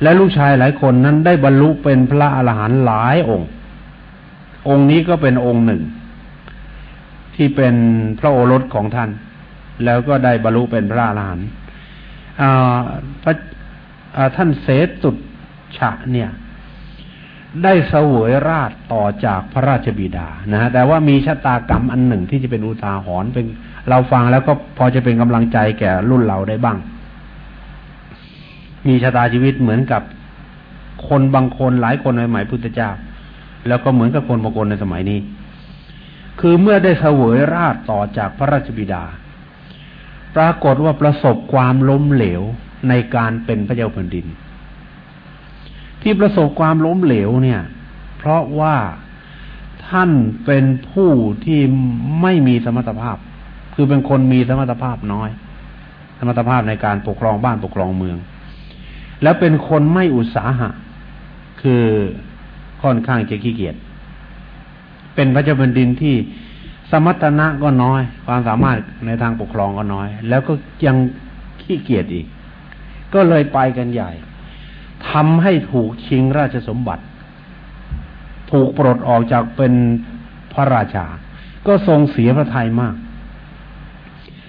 และลูกชายหลายคนนั้นได้บรรลุเป็นพระอรหันต์หลายองค์ องค์นี้ก็เป็นองค์หนึ่ง ที่เป็นพระโอรสของท่าน แล้วก็ได้บรรลุเป็นพระอรหันต์พระท่านเสตุฉะเนี่ย ได้เสวยราชต่อจากพระราชบิดานะแต่ว่ามีชะตากรรมอันหนึ่งที่จะเป็นอุทาหรณ์เป็นเราฟังแล้วก็พอจะเป็นกำลังใจแก่รุ่นเราได้บ้าง มีชะตาชีวิตเหมือนกับคนบางคนหลายคนในสมัยพุทธเจ้า แล้วก็เหมือนกับคนบางคนในสมัยนี้ คือเมื่อได้เสวยราชต่อจากพระราชบิดา ปรากฏว่าประสบความล้มเหลวในการเป็นพระเจ้าแผ่นดิน ที่ประสบความล้มเหลวเนี่ย เพราะว่าท่านเป็นผู้ที่ไม่มีสมรรถภาพ คือเป็นคนมีสมรรถภาพน้อย สมรรถภาพในการปกครองบ้านปกครองเมือง แล้วเป็นคนไม่อุตสาหะ คือค่อนข้างจะขี้เกียจเป็นพระเจ้าแผ่นดินที่สมรรถนะก็น้อย ความสามารถในทางปกครองก็น้อย แล้วก็ยังขี้เกียจอีก ก็เลยไปกันใหญ่ทำให้ถูกชิงราชสมบัติ ถูกปลดออกจากเป็นพระราชา ก็ทรงเสียพระทัยมาก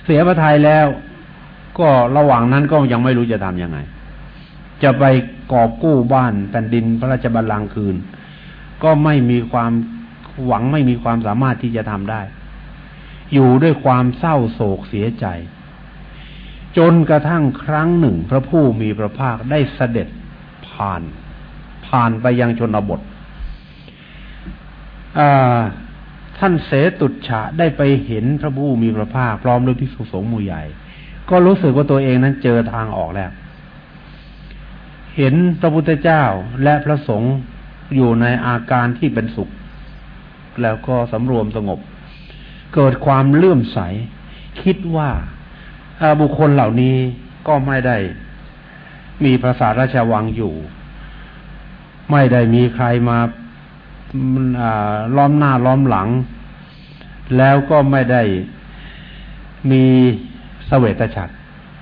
เสียพระทัยแล้ว ก็ระหว่างนั้นก็ยังไม่รู้จะทำยังไง จะไปกอบกู้บ้านแผ่นดินพระราชบัลลังก์คืน ก็ไม่มีความหวังไม่มีความสามารถที่จะทำได้ อยู่ด้วยความเศร้าโศกเสียใจ จนกระทั่งครั้งหนึ่ง พระผู้มีพระภาคได้เสด็จผ่าน ผ่านไปยังชนบทท่านเสตุฉะได้ไปเห็นพระผู้มีพระภาคพร้อมด้วยพิสุสงฆ์มูใหญ่ ก็รู้สึกว่าตัวเองนั้นเจอทางออกแล้ว เห็นพระพุทธเจ้าและพระสงฆ์อยู่ในอาการที่เป็นสุข แล้วก็สำรวมสงบ เกิดความเลื่อมใส คิดว่าบุคคลเหล่านี้ก็ไม่ได้ มีพระสาราชวังอยู่ ไม่ได้มีใครมาล้อมหน้าล้อมหลัง แล้วก็ไม่ได้มีสเวตฉัตร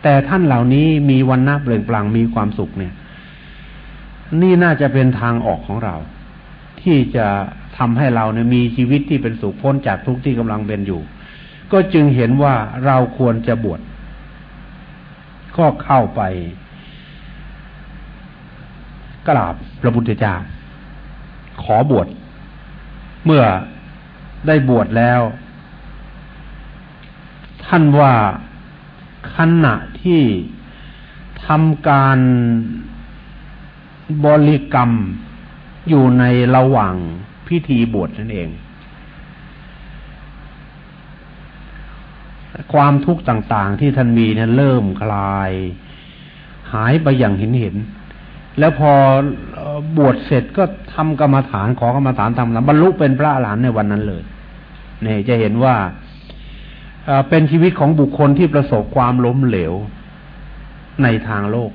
แต่ท่านเหล่านี้มีวันน้าเปล่งปลังมีความสุขเนี่ย นี่น่าจะเป็นทางออกของเรา ที่จะทำให้เราเนี่ยมีชีวิตที่เป็นสุขพ้นจากทุกข์ที่กำลังเป็นอยู่ ก็จึงเห็นว่าเราควรจะบวชก็เข้าไปกราบพระพุทธเจ้าขอบวชเมื่อได้บวชแล้ว ท่านว่าขณะที่ทำการ บริกรรมอยู่ในระหว่างพิธีบวชนั่นเอง ความทุกข์ต่างๆ ที่ท่านมีเนี่ยเริ่มคลาย หายไปอย่างเห็นเห็น แล้วพอบวชเสร็จก็ทำกรรมฐานขอกรรมฐานทำแล้วบรรลุเป็นพระอรหันต์ในวันนั้นเลยเนี่ยจะเห็นว่าเป็นชีวิตของบุคคลที่ประสบความล้มเหลวในทางโลก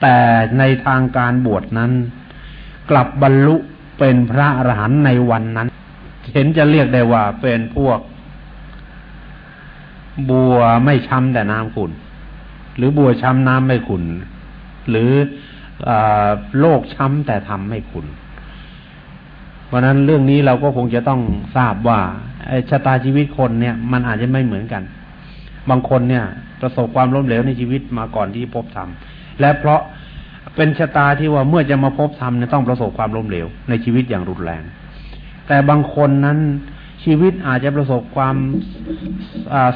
แต่ในทางการบวชนั้น กลับบรรลุเป็นพระอรหันต์ในวันนั้น เห็นจะเรียกได้ว่าเป็นพวก บัวไม่ช้ำแต่น้ำขุนหรือบัวช้ำน้ำไม่ขุนหรืออโลกช้ำแต่ทำไม่ขุนเพราะนั้นเรื่องนี้เราก็คงจะต้องทราบว่าชะตาชีวิตคนเนี่ย มันอาจจะไม่เหมือนกัน บางคนเนี่ย ประสบความล้มเหลวในชีวิตมาก่อนที่พบธรรม และเพราะเป็นชะตาที่ว่าเมื่อจะมาพบธรรมเนี่ยต้องประสบความล้มเหลวในชีวิตอย่างรุนแรง แต่บางคนนั้นชีวิตอาจจะประสบความ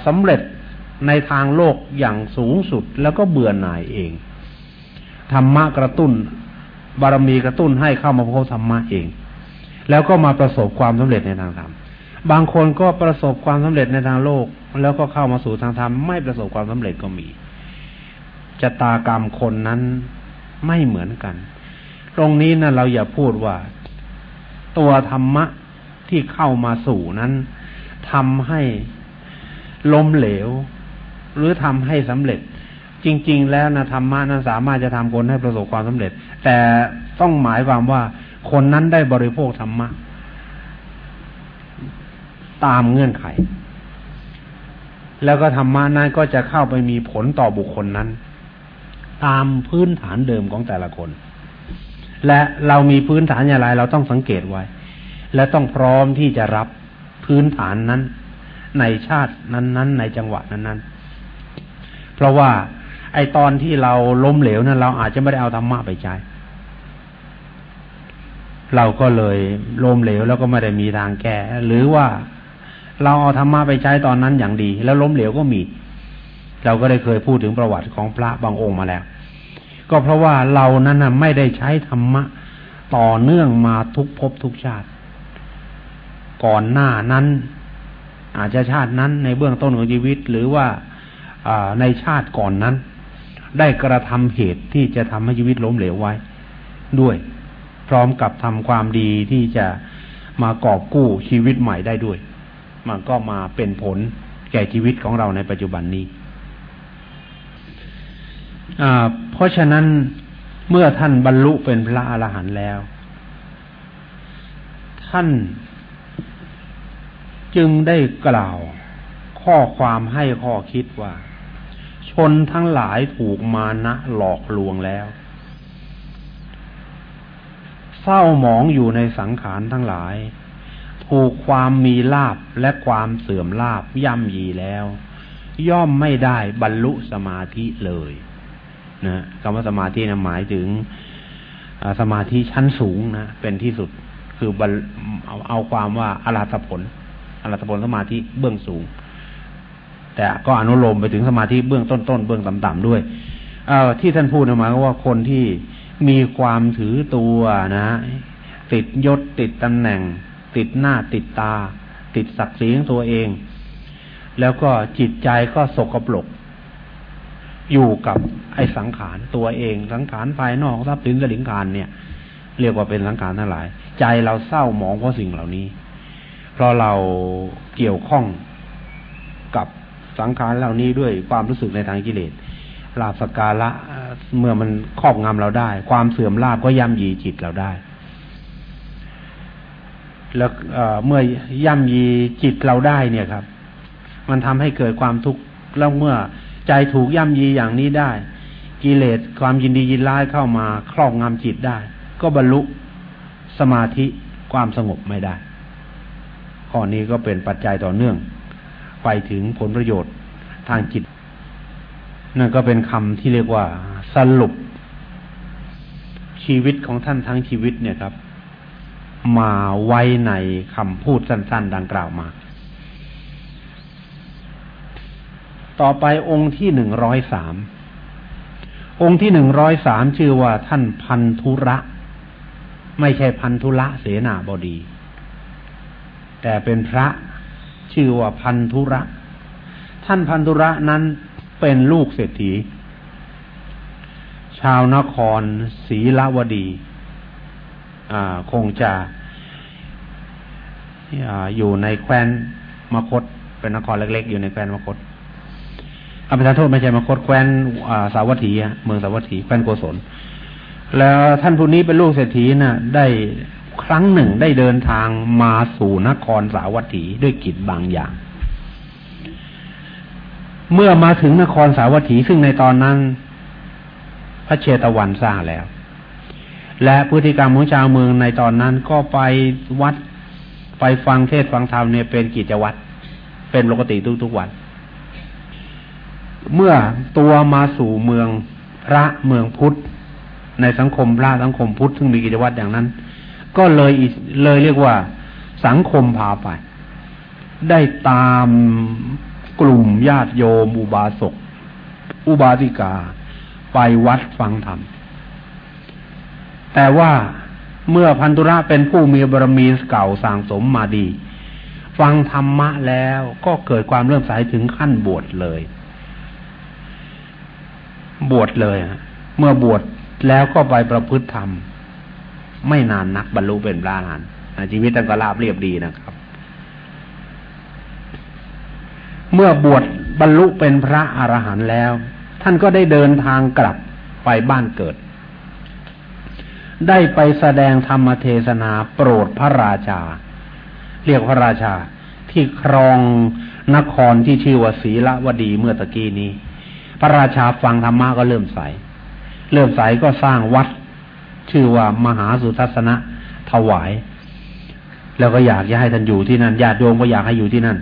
สำเร็จในทางโลกอย่างสูงสุดแล้วก็เบื่อหน่ายเองธรรมะกระตุ้น บารมีกระตุ้นให้เข้ามาพบธรรมะเอง แล้วก็มาประสบความสำเร็จในทางธรรมบางคนก็ประสบความสำเร็จในทางโลก แล้วก็เข้ามาสู่ทางธรรมไม่ประสบความสำเร็จก็มี ชะตากรรมคนนั้นไม่เหมือนกัน ตรงนี้นะเราอย่าพูดว่า ตัวธรรมะที่เข้ามาสู่นั้นทำให้ล้มเหลว หรือทำให้สำเร็จ จริง ๆ แล้วนะธรรมะนั้นสามารถจะทำคนให้ประสบความสำเร็จ แต่ต้องหมายความว่าคนนั้นได้บริโภคธรรมะ ตามเงื่อนไข แล้วก็ธรรมะนั้นก็จะเข้าไปมีผลต่อบุคคลนั้น ตามพื้นฐานเดิมของแต่ละคน และเรามีพื้นฐานอย่างไรเราต้องสังเกตไว้ และต้องพร้อมที่จะรับพื้นฐานนั้น ในชาตินั้น ๆ ในจังหวะนั้น ๆ เพราะว่าไอตอนที่เราล้มเหลวนั้นเราอาจจะไม่ได้เอาธรรมะไปใช้เราก็เลยล้มเหลวแล้วก็ไม่ได้มีทางแก้หรือว่าเราเอาธรรมะไปใช้ตอนนั้นอย่างดี แล้วล้มเหลวก็มี เราก็ได้เคยพูดถึงประวัติของพระบางองค์มาแล้ว ก็เพราะว่าเรานั้นนะไม่ได้ใช้ธรรมะ ต่อเนื่องมาทุกภพทุกชาติ ก่อนหน้านั้น อาจจะชาตินั้นในเบื้องต้นของชีวิต หรือว่าในชาติก่อนนั้น ได้กระทำเหตุที่จะทำให้ชีวิตล้มเหลวไว้ ด้วย พร้อมกับทำความดีที่จะมากอบกู้ชีวิตใหม่ได้ด้วย มันก็มาเป็นผลแก่ชีวิตของเราในปัจจุบันนี้ เพราะฉะนั้นเมื่อท่านบรรลุเป็นพระอรหันต์แล้ว ท่านจึงได้กล่าวข้อความให้ข้อคิดว่า ชนทั้งหลายถูกมานะหลอกลวงแล้วเศร้าหมองอยู่ในสังขารทั้งหลาย ถูกความมีลาบและความเสื่อมลาบย่ำยีแล้ว ย่อมไม่ได้บรรลุสมาธิเลย นะคำว่าสมาธินะหมายถึงสมาธิชั้นสูงนะเป็นที่สุดคือเอาเอาความว่าอรหัตผลอรหัตผลสมาธิเบื้องสูง แต่ก็อนุโลมไปถึงสมาธิเบื้องต้นๆเบื้องต่ำๆด้วย เอที่ท่านพูดมาก็ว่าคนที่มีความถือตัวนะ ติดยศติดตำแหน่ง ติดหน้าติดตา ติดศักดิ์ศรีของตัวเอง แล้วก็จิตใจก็สกปรก อยู่กับไอ้สังขารตัวเองสังขารภายนอกทรัพย์สินสลิงการเนี่ย เรียกว่าเป็นสังขารทั้งหลาย ใจเราเศร้าหมองเพราะสิ่งเหล่านี้ เพราะเราเกี่ยวข้องกับสังขารเหล่านี้ด้วยความรู้สึกในทางกิเลสลาภสกาละเมื่อมันครอบงำเราได้ ความเสื่อมลาภก็ย่ำยีจิตเราได้ แล้วเมื่อย่ำยีจิตเราได้เนี่ยครับ มันทำให้เกิดความทุกข์แล้วเมื่อ ใจถูกย่ำยีอย่างนี้ได้ กิเลสความยินดียินร้ายเข้ามาครอบงำจิตได้ ก็บรรลุสมาธิความสงบไม่ได้ ข้อนี้ก็เป็นปัจจัยต่อเนื่อง ไปถึงผลประโยชน์ทางจิต นั่นก็เป็นคำที่เรียกว่าสรุป ชีวิตของท่านทั้งชีวิตเนี่ยครับ มาไว้ในคำพูดสั้น ๆ ดังกล่าวมา ต่อไปองค์ที่หนึ่งร้อยสามองค์ที่หนึ่งร้อยสามชื่อว่าท่านพันธุระ ไม่ใช่พันธุระเสนาบดี แต่เป็นพระชื่อว่าพันธุระ ท่านพันธุระนั้นเป็นลูกเศรษฐี ชาวนครศรีละวดีคงจะอยู่ในแคว้นมคต เป็นนครเล็กๆ อยู่ในแคว้นมคต อภิธานโทษไม่ใช่มาคตแคว้นสาวัตถีเมืองสาวัตถีแคว้นโกศล แล้วท่านผู้นี้เป็นลูกเศรษฐีนะ่ะ ได้ครั้งหนึ่งได้เดินทางมาสู่นครสาวัตถีด้วยกิจบางอย่าง เมื่อมาถึงนครสาวัตถีซึ่งในตอนนั้น พระเชตวันสร้างแล้ว และพฤติกรรมของชาวเมืองในตอนนั้นก็ไปวัดไปฟังเทศฟังธรรมเนี่ยเป็นกิจวัตรเป็นปกติทุกๆวัน เมื่อตัวมาสู่เมืองพระเมืองพุทธ ในสังคมพระสังคมพุทธซึ่งมีกิจวัตรอย่างนั้น ก็เลยเลยเรียกว่า สังคมพาไป ได้ตามกลุ่มญาติโยม อุบาสกอุบาสิกา ไปวัดฟังธรรม แต่ว่าเมื่อพันธุระเป็นผู้มีบารมีเก่าสั่งสมมาดี ฟังธรรมะแล้วก็เกิดความเริ่มสายถึงขั้นบวชเลย บวชเลย เมื่อบวชแล้วก็ไปประพฤติธรรม ไม่นานนักบรรลุเป็นพระอรหันต์ชีวิตตั้งก็ราบเรียบดีนะครับ เมื่อบวชบรรลุเป็นพระอรหันต์แล้ว ท่านก็ได้เดินทางกลับไปบ้านเกิด ได้ไปแสดงธรรมเทศนาโปรดพระราชา เรียกพระราชาที่ครองนครที่ชื่อว่าศรีละวดีเมื่อตะกี้นี้ พระราชาฟังธรรมะก็เริ่มใส เริ่มใสก็สร้างวัด ชื่อว่ามหาสุทัศนะถวาย แล้วก็อยากจะให้ท่านอยู่ที่นั่นญาติโยมก็อยากให้อยู่ที่นั่น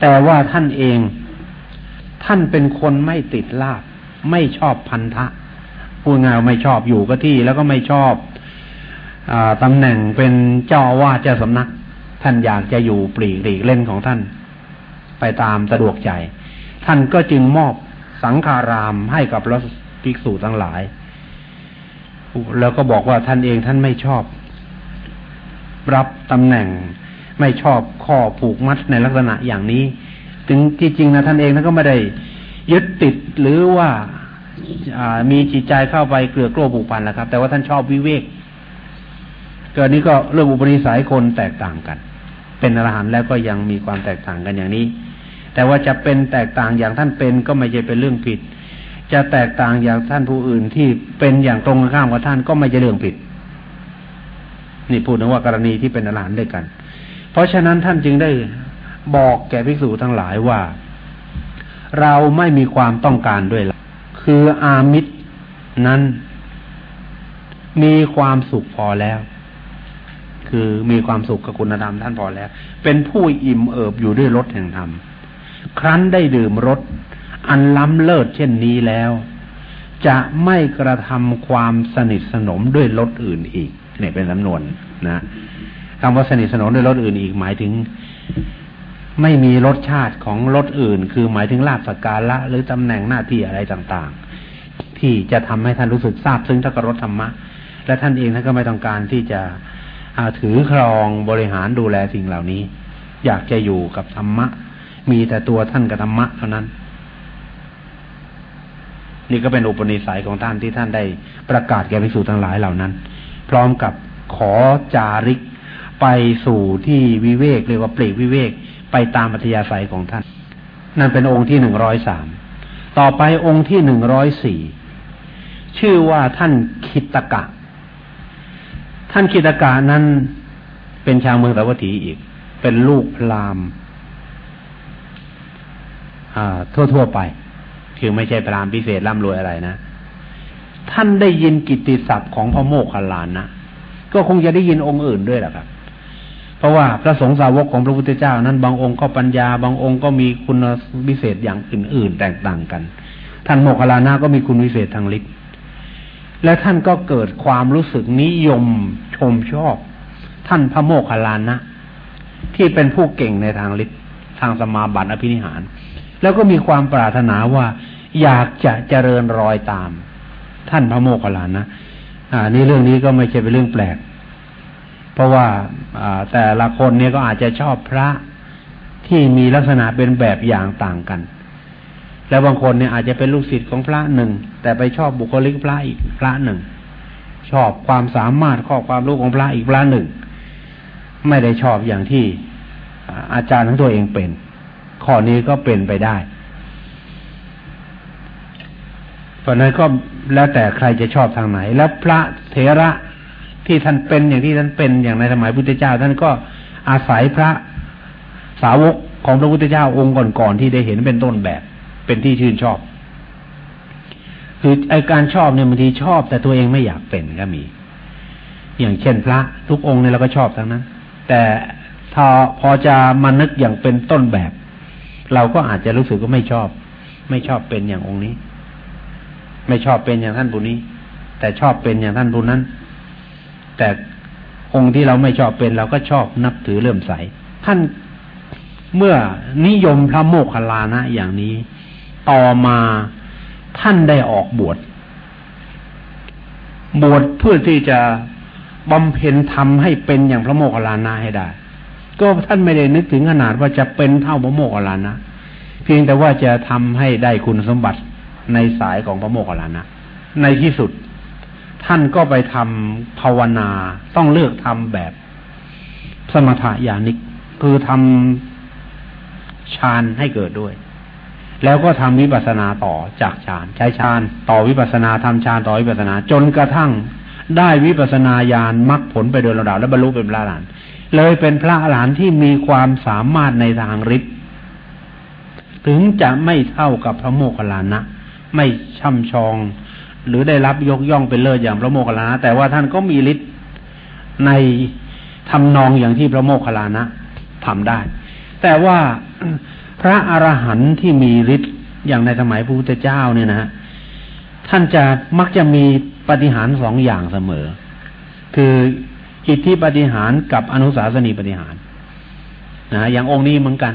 แต่ว่าท่านเองท่านเป็นคนไม่ติดลาบไม่ชอบพันธะพูดง่ายไม่ชอบอยู่ก็ที่แล้วก็ไม่ชอบอตำแหน่งเป็นเจ้าอาวาเจ้าสำนัก ท่านอยากจะอยู่ปลีกเล่นของท่าน ไปตามสะดวกใจ ท่านก็จึงมอบ สังฆารามให้กับรถภิกษุทั้งหลาย แล้วก็บอกว่าท่านเองท่านไม่ชอบ รับตำแหน่งไม่ชอบข้อผูกมัดในลักษณะอย่างนี้ ถึงที่จริงนะท่านเองท่านก็ไม่ได้ยึดติดหรือว่ามีจิตใจเข้าไปเกลือโกรผูกพันแล้วครับ แต่ว่าท่านชอบวิเวกเกิดนี้ก็เรื่องอุปนิสัยคนแตกต่างกัน เป็นอรหันต์แล้วก็ยังมีความแตกต่างกันอย่างนี้ แต่ว่าจะเป็นแตกต่างอย่างท่านเป็นก็ไม่ใช่เป็นเรื่องผิด จะแตกต่างอย่างท่านผู้อื่นที่เป็นอย่างตรงข้ามกับท่านก็ไม่ใช่เรื่องผิด นี่พูดถึงว่ากรณีที่เป็นอรหันต์ด้วยกัน เพราะฉะนั้นท่านจึงได้บอกแก่ภิกษุทั้งหลายว่า เราไม่มีความต้องการด้วยคืออามิตรนั้น มีความสุขพอแล้ว คือมีความสุขกับคุณธรรมท่านพอแล้ว เป็นผู้อิ่มเอิบอยู่ด้วยรสแห่งธรรม ครั้นได้ดื่มรสอันล้ำเลิศเช่นนี้แล้ว จะไม่กระทำความสนิทสนมด้วยรสอื่นอีกเนี่ยเป็นสำนวนนะคำว่าสนิทสนมด้วยรสอื่นอีกหมายถึง ไม่มีรสชาติของรสอื่น คือหมายถึงลาบสกการะหรือตำแหน่งหน้าที่อะไรต่างๆ ที่จะทำให้ท่านรู้สึกทราบซึ้งทักรสธรรมะ และท่านเองท่านก็ไม่ต้องการที่จะถือครองบริหารดูแลสิ่งเหล่านี้ อยากจะอยู่กับธรรมะ มีแต่ตัวท่านกับธรรมะเท่านั้น นี่ก็เป็นอุปนิสัยของท่านที่ท่านได้ประกาศแก่ภิกษุทั้งหลายเหล่านั้น พร้อมกับขอจาริกไปสู่ที่วิเวกเรียกว่าปลีกวิเวกไปตามปัทยาศัยของท่าน นั่นเป็นองค์ที่หนึ่งร้อยสามต่อไปองค์ที่หนึ่งร้อยสี่ชื่อว่าท่านคิตกะ ท่านคิตกะนั้นเป็นชาวเมืองสาวัตถีอีก เป็นลูกพราหมณ์ ทั่วๆไป คือไม่ใช่พราหมณ์พิเศษร่ำรวยอะไรนะ ท่านได้ยินกิตติศัพท์ของพระโมคคัลลานนะ ก็คงจะได้ยินองค์อื่นด้วยแหละครับ เพราะว่าพระสงฆ์สาวกของพระพุทธเจ้านั้น บางองค์ก็ปัญญา บางองค์ก็มีคุณวิเศษอย่างอื่นๆแตกต่างกัน ท่านโมคคลานะก็มีคุณวิเศษทางฤทธิ์และท่านก็เกิดความรู้สึกนิยมชมชอบ ท่านพระโมคคลานะที่เป็นผู้เก่งในทางฤทธิ์ทางสมาบัติอภินิหาร แล้วก็มีความปรารถนาว่า อยากจะเจริญรอยตาม ท่านพระโมคคัลลานะอ่า นี่เรื่องนี้ก็ไม่ใช่เป็นเรื่องแปลก เพราะว่าแต่ละคนเนี่ยก็อาจจะชอบพระที่มีลักษณะเป็นแบบอย่างต่างกัน แล้วบางคนเนี่ยอาจจะเป็นลูกศิษย์ของพระหนึ่ง แต่ไปชอบบุคลิกพระอีกพระหนึ่ง ชอบความสามารถข้อความรู้ของพระอีกพระหนึ่ง ไม่ได้ชอบอย่างที่อาจารย์ของตัวเองเป็น ข้อนี้ก็เป็นไปได้ เพราะนั้นก็แล้วแต่ใครจะชอบทางไหน แล้วพระเถระที่ท่านเป็นอย่างที่ท่านเป็นอย่างในสมัยพุทธเจ้า ท่านก็อาศัยพระสาวกของพระพุทธเจ้าองค์ก่อนๆที่ได้เห็นเป็นต้นแบบเป็นที่ชื่นชอบ คือไอการชอบเนี่ยบางทีชอบ แต่ตัวเองไม่อยากเป็นก็มี อย่างเช่นพระทุกองค์เนี่ยเราก็ชอบทั้งนั้น แต่ถ้าพอจะมานึกอย่างเป็นต้นแบบ เราก็อาจจะรู้สึกว่าไม่ชอบ ไม่ชอบเป็นอย่างองค์นี้ ไม่ชอบเป็นอย่างท่านผู้นี้ แต่ชอบเป็นอย่างท่านผู้นั้น แต่องค์ที่เราไม่ชอบเป็น เราก็ชอบนับถือเลื่อมใส ท่านเมื่อนิยมพระโมคคัลลานะอย่างนี้ ต่อมาท่านได้ออกบวชบวชเพื่อที่จะบำเพ็ญทำให้เป็นอย่างพระโมคคัลลานะให้ได้ ก็ท่านไม่ได้นึกถึงขนาดว่าจะเป็นเท่าพระโมคคัลานะ เพียงแต่ว่าจะทำให้ได้คุณสมบัติในสายของพระโมคคัลานะ ในที่สุดท่านก็ไปทำภาวนาต้องเลือกทำแบบสมถะญาณิก คือทำฌานให้เกิดด้วย แล้วก็ทำวิปัสสนาต่อจากฌานใช้ฌานต่อวิปัสสนาทำฌานต่อวิปัสสนา จนกระทั่งได้วิปัสสนาญาณมรรคผลไปโดยลำดับและบรรลุเป็นพระอรหันต์ เลยเป็นพระอรหันต์ที่มีความสามารถในทางฤทธิ์ถึงจะไม่เท่ากับพระโมคคัลลานะ ไม่ช่ำชอง หรือได้รับยกย่องเป็นเลิศอย่างพระโมคคัลลานะ แต่ว่าท่านก็มีฤทธิ์ในทำนองอย่างที่พระโมคคัลลานะทำได้ แต่ว่าพระอรหันต์ที่มีฤทธิ์อย่างในสมัยพระพุทธเจ้าเนี่ยนะท่านจะมักจะมีปฏิหารสองอย่างเสมอ คือ อิทธิปฏิหารกับอนุสาสนีปฏิหารนะอย่างองค์นี้เหมือนกัน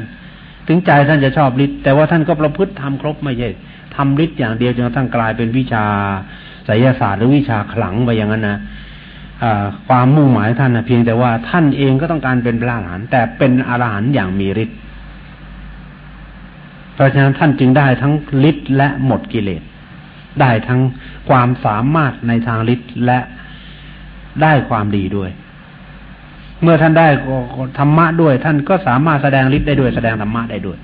ถึงใจท่านจะชอบฤทธิ์แต่ว่าท่านก็ประพฤติทำครบไม่ใช่ทำฤทธิ์อย่างเดียวจนกระทั่งกลายเป็นวิชาไสยศาสตร์หรือวิชาขลังไปอย่างนั้นนะความมุ่งหมายท่านนะเพียงแต่ว่าท่านเองก็ต้องการเป็นพระอรหันต์แต่เป็นอรหันต์อย่างมีฤทธิ์เพราะฉะนั้นท่านจึงได้ทั้งฤทธิ์และหมดกิเลสได้ทั้งความสามารถในทางฤทธิ์และได้ความดีด้วย เมื่อท่านได้ธรรมะด้วย ท่านก็สามารถแสดงฤทธิ์ได้ด้วยแสดงธรรมะได้ด้วย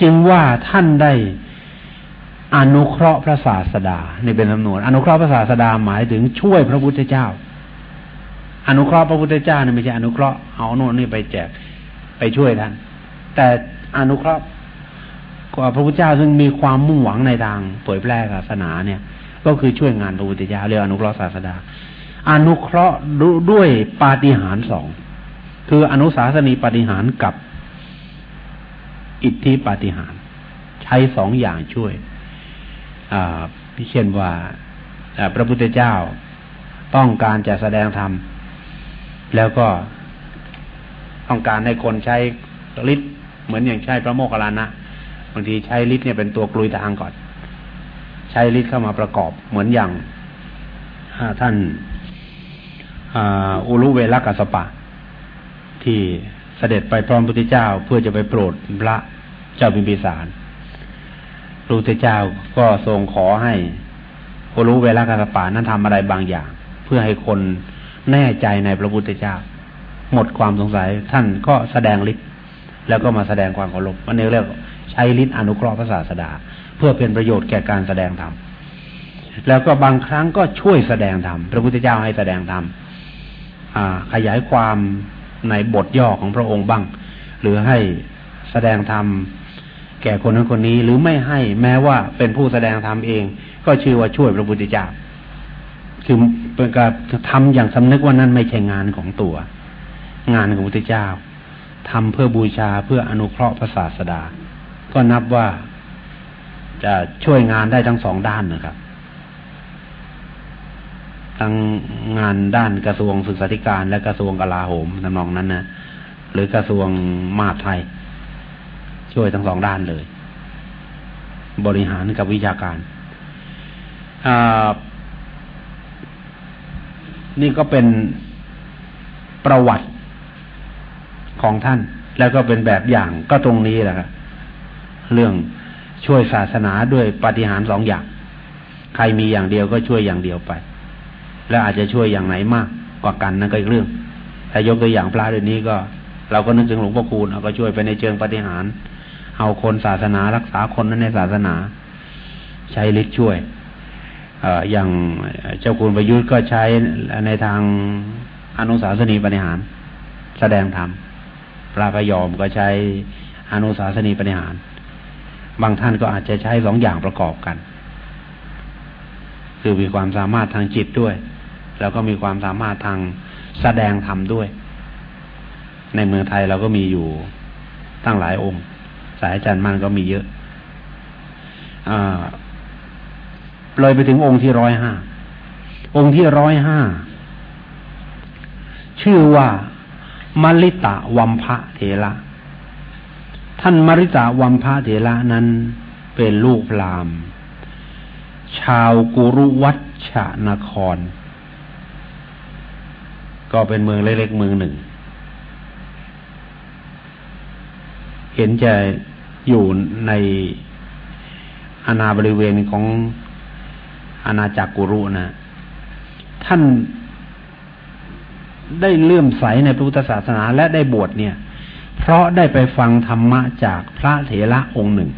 จึงว่าท่านได้อนุเคราะห์พระศาสดานี่เป็นจำนวน อนุเคราะห์พระศาสดาหมายถึงช่วยพระพุทธเจ้า อนุเคราะห์พระพุทธเจ้านี่ไม่ใช่อนุเคราะห์เอาโน่นนี่ไปแจกไปช่วยท่าน แต่อนุเคราะห์กว่าพระพุทธเจ้าซึ่งมีความมุ่งหวังในทางเผยแพร่ศาสนาเนี่ย ก็คือช่วยงานพระพุทธเจ้าเรียกอนุเคราะห์ศาสดา อนุเคราะห์ด้วยปาฏิหาริย์สองคืออนุสาสนีปาฏิหาริย์กับอิทธิปาฏิหาริย์ใช้สองอย่างช่วยพิเช่นว่าพระพุทธเจ้าต้องการจะแสดงธรรม แล้วก็ต้องการให้คนใช้ฤทธิ์เหมือนอย่างใช้พระโมคคัลลานะบางทีใช้ฤทธิ์เนี่ยเป็นตัวกลุยทางก่อน ใช้ฤทธิ์เข้ามาประกอบเหมือนอย่างท่าน อุลุเวลกัสปะ ที่เสด็จไปพร้อมพระพุทธเจ้าเพื่อจะไปโปรดพระเจ้าพิมพิสารพระพุทธเจ้าก็ทรงขอให้ผู้รู้เวลากาสปานั้นทำอะไรบางอย่าง เพื่อให้คนแน่ใจในพระพุทธเจ้า หมดความสงสัยท่านก็แสดงฤทธิ์แล้วก็มาแสดงความเคารพวันนี้เรียกใช้ฤทธิ์อนุเคราะห์พระศาสดา เพื่อเป็นประโยชน์แก่การแสดงธรรมแล้วก็บางครั้งก็ช่วยแสดงธรรมพระพุทธเจ้าให้แสดงธรรม ขยายความในบทย่อของพระองค์บ้าง หรือให้แสดงธรรมแก่คนนั้นคนนี้ หรือไม่ให้แม้ว่าเป็นผู้แสดงธรรมเอง ก็ชื่อว่าช่วยพระพุทธเจ้าคือเป็นการทำอย่างสำนึกว่านั้นไม่ใช่งานของตัว งานของพระพุทธเจ้าทำเพื่อบูชาเพื่ออนุเคราะห์พระศาสดา ก็นับว่าจะช่วยงานได้ทั้งสองด้านนะครับ ทั้งงานด้านกระทรวงศึกษาธิการ และกระทรวงกลาโหมทำนองนั้นนะหรือกระทรวงมหาดไทย ช่วยทั้งสองด้านเลย บริหารกับวิชาการนี่ก็เป็นประวัติของท่าน แล้วก็เป็นแบบอย่างก็ตรงนี้แหละครับเรื่องช่วยศาสนาด้วยปฏิหารสองอย่าง ใครมีอย่างเดียวก็ช่วยอย่างเดียวไป แล้วอาจจะช่วยอย่างไหนมากกว่ากันนั่นก็อีกเรื่อง ถ้ายกตัวอย่างพระเดี๋ยวนี้ก็ เราก็นึกถึงหลวงพ่อคูณเราก็ช่วยไปในเชิงปฏิหารเอาคนศาสนารักษาคนนั้นในศาสนา ใช้ฤทธิ์ช่วยเออย่างเจ้าคุณประยุทธ์ก็ใช้ในทางอนุสาสนีปฏิหาร แสดงธรรมพระพยอมก็ใช้อนุสาสนีปฏิหาร บางท่านก็อาจจะใช้สองอย่างประกอบกัน คือมีความสามารถทางจิตด้วย แล้วก็มีความสามารถทางแสดงธรรมด้วย ในเมืองไทยเราก็มีอยู่ตั้งหลายองค์ สายอาจารย์มันก็มีเยอะเลยไปถึงองค์ที่ร้อยห้าองค์ที่ร้อยห้าชื่อว่ามลิตะวัมพะเถระท่านมริตะวัมพะเถระนั้นเป็นลูกพรามชาวกุรุวัชนคร ก็เป็นเมืองเล็กๆเมืองหนึ่ง เห็นจะอยู่ในอาณาบริเวณของอาณาจักรกุรุนะ ท่านได้เลื่อมใสในพุทธศาสนาและได้บวชเนี่ย เพราะได้ไปฟังธรรมะจากพระเถระองค์หนึ่ง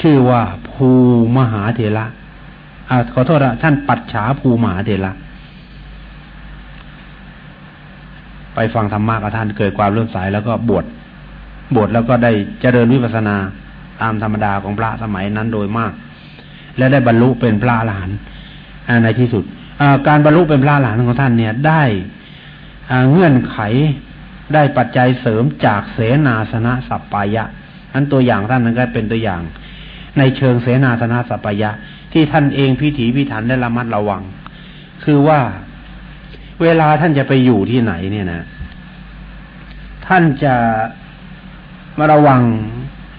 ชื่อว่าภูมหาเถระอาขอโทษนะท่านปัจฉาภูมหาเถระ ไปฟังธรรมะกับท่านเกิดความเลื่อมใสแล้วก็บวชบวชแล้วก็ได้เจริญวิปัสนาตามธรรมดาของพระสมัยนั้นโดยมาก และได้บรรลุเป็นพระอรหันต์ในที่สุดการบรรลุเป็นพระอรหันต์ของท่านเนี่ยได้เงื่อนไขได้ปัจจัยเสริมจากเสนาสนะสัปปายะนั้นตัวอย่างท่านนั้นก็เป็นตัวอย่าง ในเชิงเสนาสนะสัปปายะ ที่ท่านเองพิถีพิถันได้ระมัดระวัง คือว่า เวลาท่านจะไปอยู่ที่ไหนเนี่ยนะ ท่านจะมาระวัง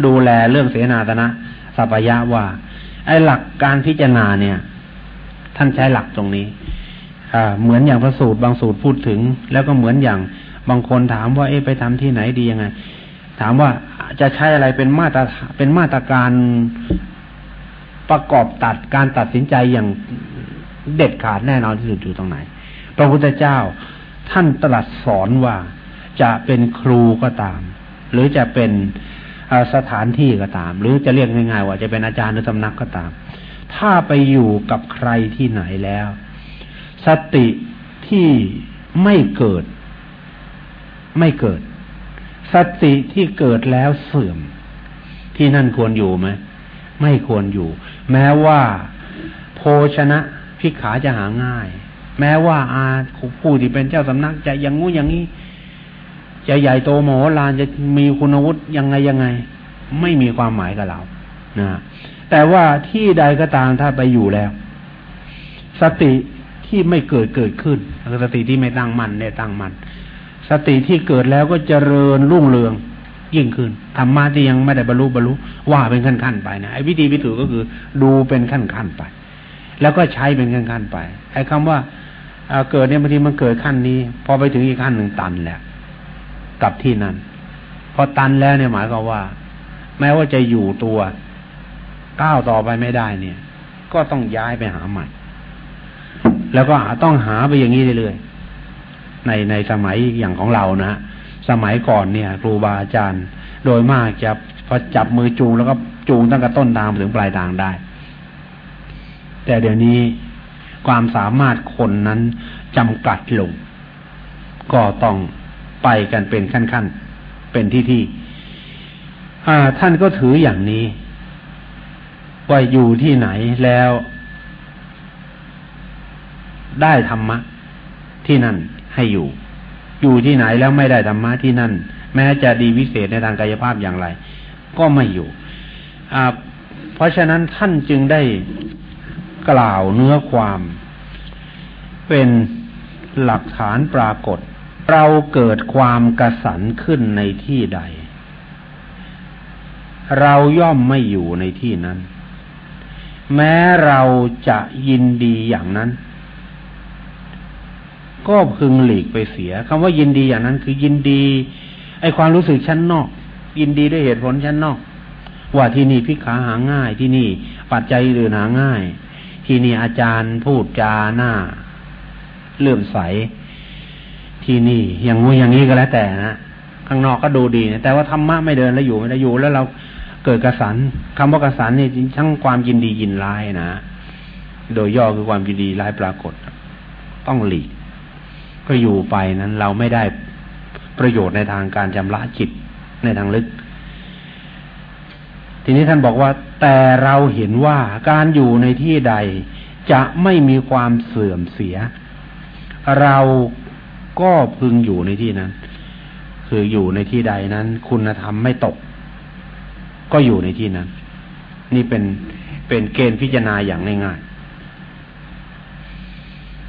ดูแลเรื่องเสนาสนะสัพยะว่า ไอ้หลักการพิจารณาเนี่ย ท่านใช้หลักตรงนี้อ่าเหมือนอย่างพระสูตรบางสูตรพูดถึง แล้วก็เหมือนอย่างบางคนถามว่าเอ๊ะไปทำที่ไหนดียังไง ถามว่าจะใช้อะไรเป็นมาตรเป็นมาตรการประกอบตัดการตัดสินใจอย่างเด็ดขาดแน่นอนที่สุดอยู่ตรงไหน ระพุทธเจ้า ท่านตรัสสอนว่าจะเป็นครูก็ตาม หรือจะเป็นสถานที่ก็ตาม หรือจะเรียกง่ายๆว่าจะเป็นอาจารย์หรือตำนักก็ตาม ถ้าไปอยู่กับใครที่ไหนแล้ว สติที่ไม่เกิด ไม่เกิด สติที่เกิดแล้วเสื่อม ที่นั่นควรอยู่ไหมไม่ควรอยู่ แม้ว่า โภชนะพิกขาจะหาง่าย แม้ว่าอาผู้ที่เป็นเจ้าสำนักจะอย่างงู้อย่างนี้ จะใหญ่โตโมโหลานจะมีคุณวุฒิยังไงยังไง ไม่มีความหมายกับเรานะแต่ว่าที่ใดก็ตามถ้าไปอยู่แล้ว สติที่ไม่เกิดเกิดขึ้นสติที่ไม่ตั้งมั่นเนี่ยตั้งมั่นสติที่เกิดแล้วก็เจริญรุ่งเรืองยิ่งขึ้นธรรมะที่ยังไม่ได้บรรลุบรรลุว่าเป็นขั้นขั้นไปนะไอ้วิธีวิถีก็คือดูเป็นขั้นขั้นไป แล้วก็ใช้เป็นขั้นขั้นไป ไอ้คำว่าเกิดเนี่ยบางทีมันเกิดขั้นนี้ พอไปถึงอีกขั้นหนึ่งตันแหล้วกับที่นั้นพอตันแล้วเนี่ยหมายความว่า แม้ว่าจะอยู่ตัวก้าวต่อไปไม่ได้เนี่ย ก็ต้องย้ายไปหาใหม่ แล้วก็ต้องหาไปอย่างนี้เรื่อยๆในในสมัยอย่างของเรานะสมัยก่อนเนี่ย ครูบาอาจารย์ โดยมากจะพอจับมือจูงแล้วก็จูงตั้งแต่ต้นทางถึงปลายทางได้ แต่เดี๋ยวนี้ความสามารถคนนั้นจำกัดลง ก็ต้องไปกันเป็นขั้นๆ เป็นที่ที่ท่านก็ถืออย่างนี้ ว่าอยู่ที่ไหนแล้ว ได้ธรรมะ ที่นั่นให้อยู่ อยู่ที่ไหนแล้วไม่ได้ธรรมะที่นั่น แม้จะดีวิเศษในทางกายภาพอย่างไร ก็ไม่อยู่เพราะฉะนั้นท่านจึงได้ กล่าวเนื้อความ เป็นหลักฐานปรากฏ เราเกิดความกระสันขึ้นในที่ใด เราย่อมไม่อยู่ในที่นั้น แม้เราจะยินดีอย่างนั้น ก็พึงหลีกไปเสียคำว่ายินดีอย่างนั้น คือยินดี ไอความรู้สึกชั้นนอก ยินดีด้วยเหตุผลชั้นนอกว่าที่นี่พิกขาหาง่ายที่นี่ปัจจัยอื่นหาง่าย ที่นี่อาจารย์พูดจาหน้าเลื่อมใส ที่นี่ อย่างงูอย่างนี้ก็แล้วแต่นะข้างนอกก็ดูดีนะแต่ว่าธรรมะไม่เดินแล้วอยู่ไม่ได้อยู่ แล้วเราเกิดกระสันคำว่ากระสันนี่ทั้งความยินดียินร้ายนะโดยย่อคือความยินดีร้ายปรากฏ ต้องหลีกก็อยู่ไปนั้นเราไม่ได้ประโยชน์ในทางการจำละจิตในทางลึก ทีนี้ท่านบอกว่า แต่เราเห็นว่าการอยู่ในที่ใดจะไม่มีความเสื่อมเสีย เราก็พึงอยู่ในที่นั้น คืออยู่ในที่ใดนั้น คุณธรรมไม่ตก ก็อยู่ในที่นั้น นี่เป็นเป็นเกณฑ์พิจารณาอย่างง่ายๆ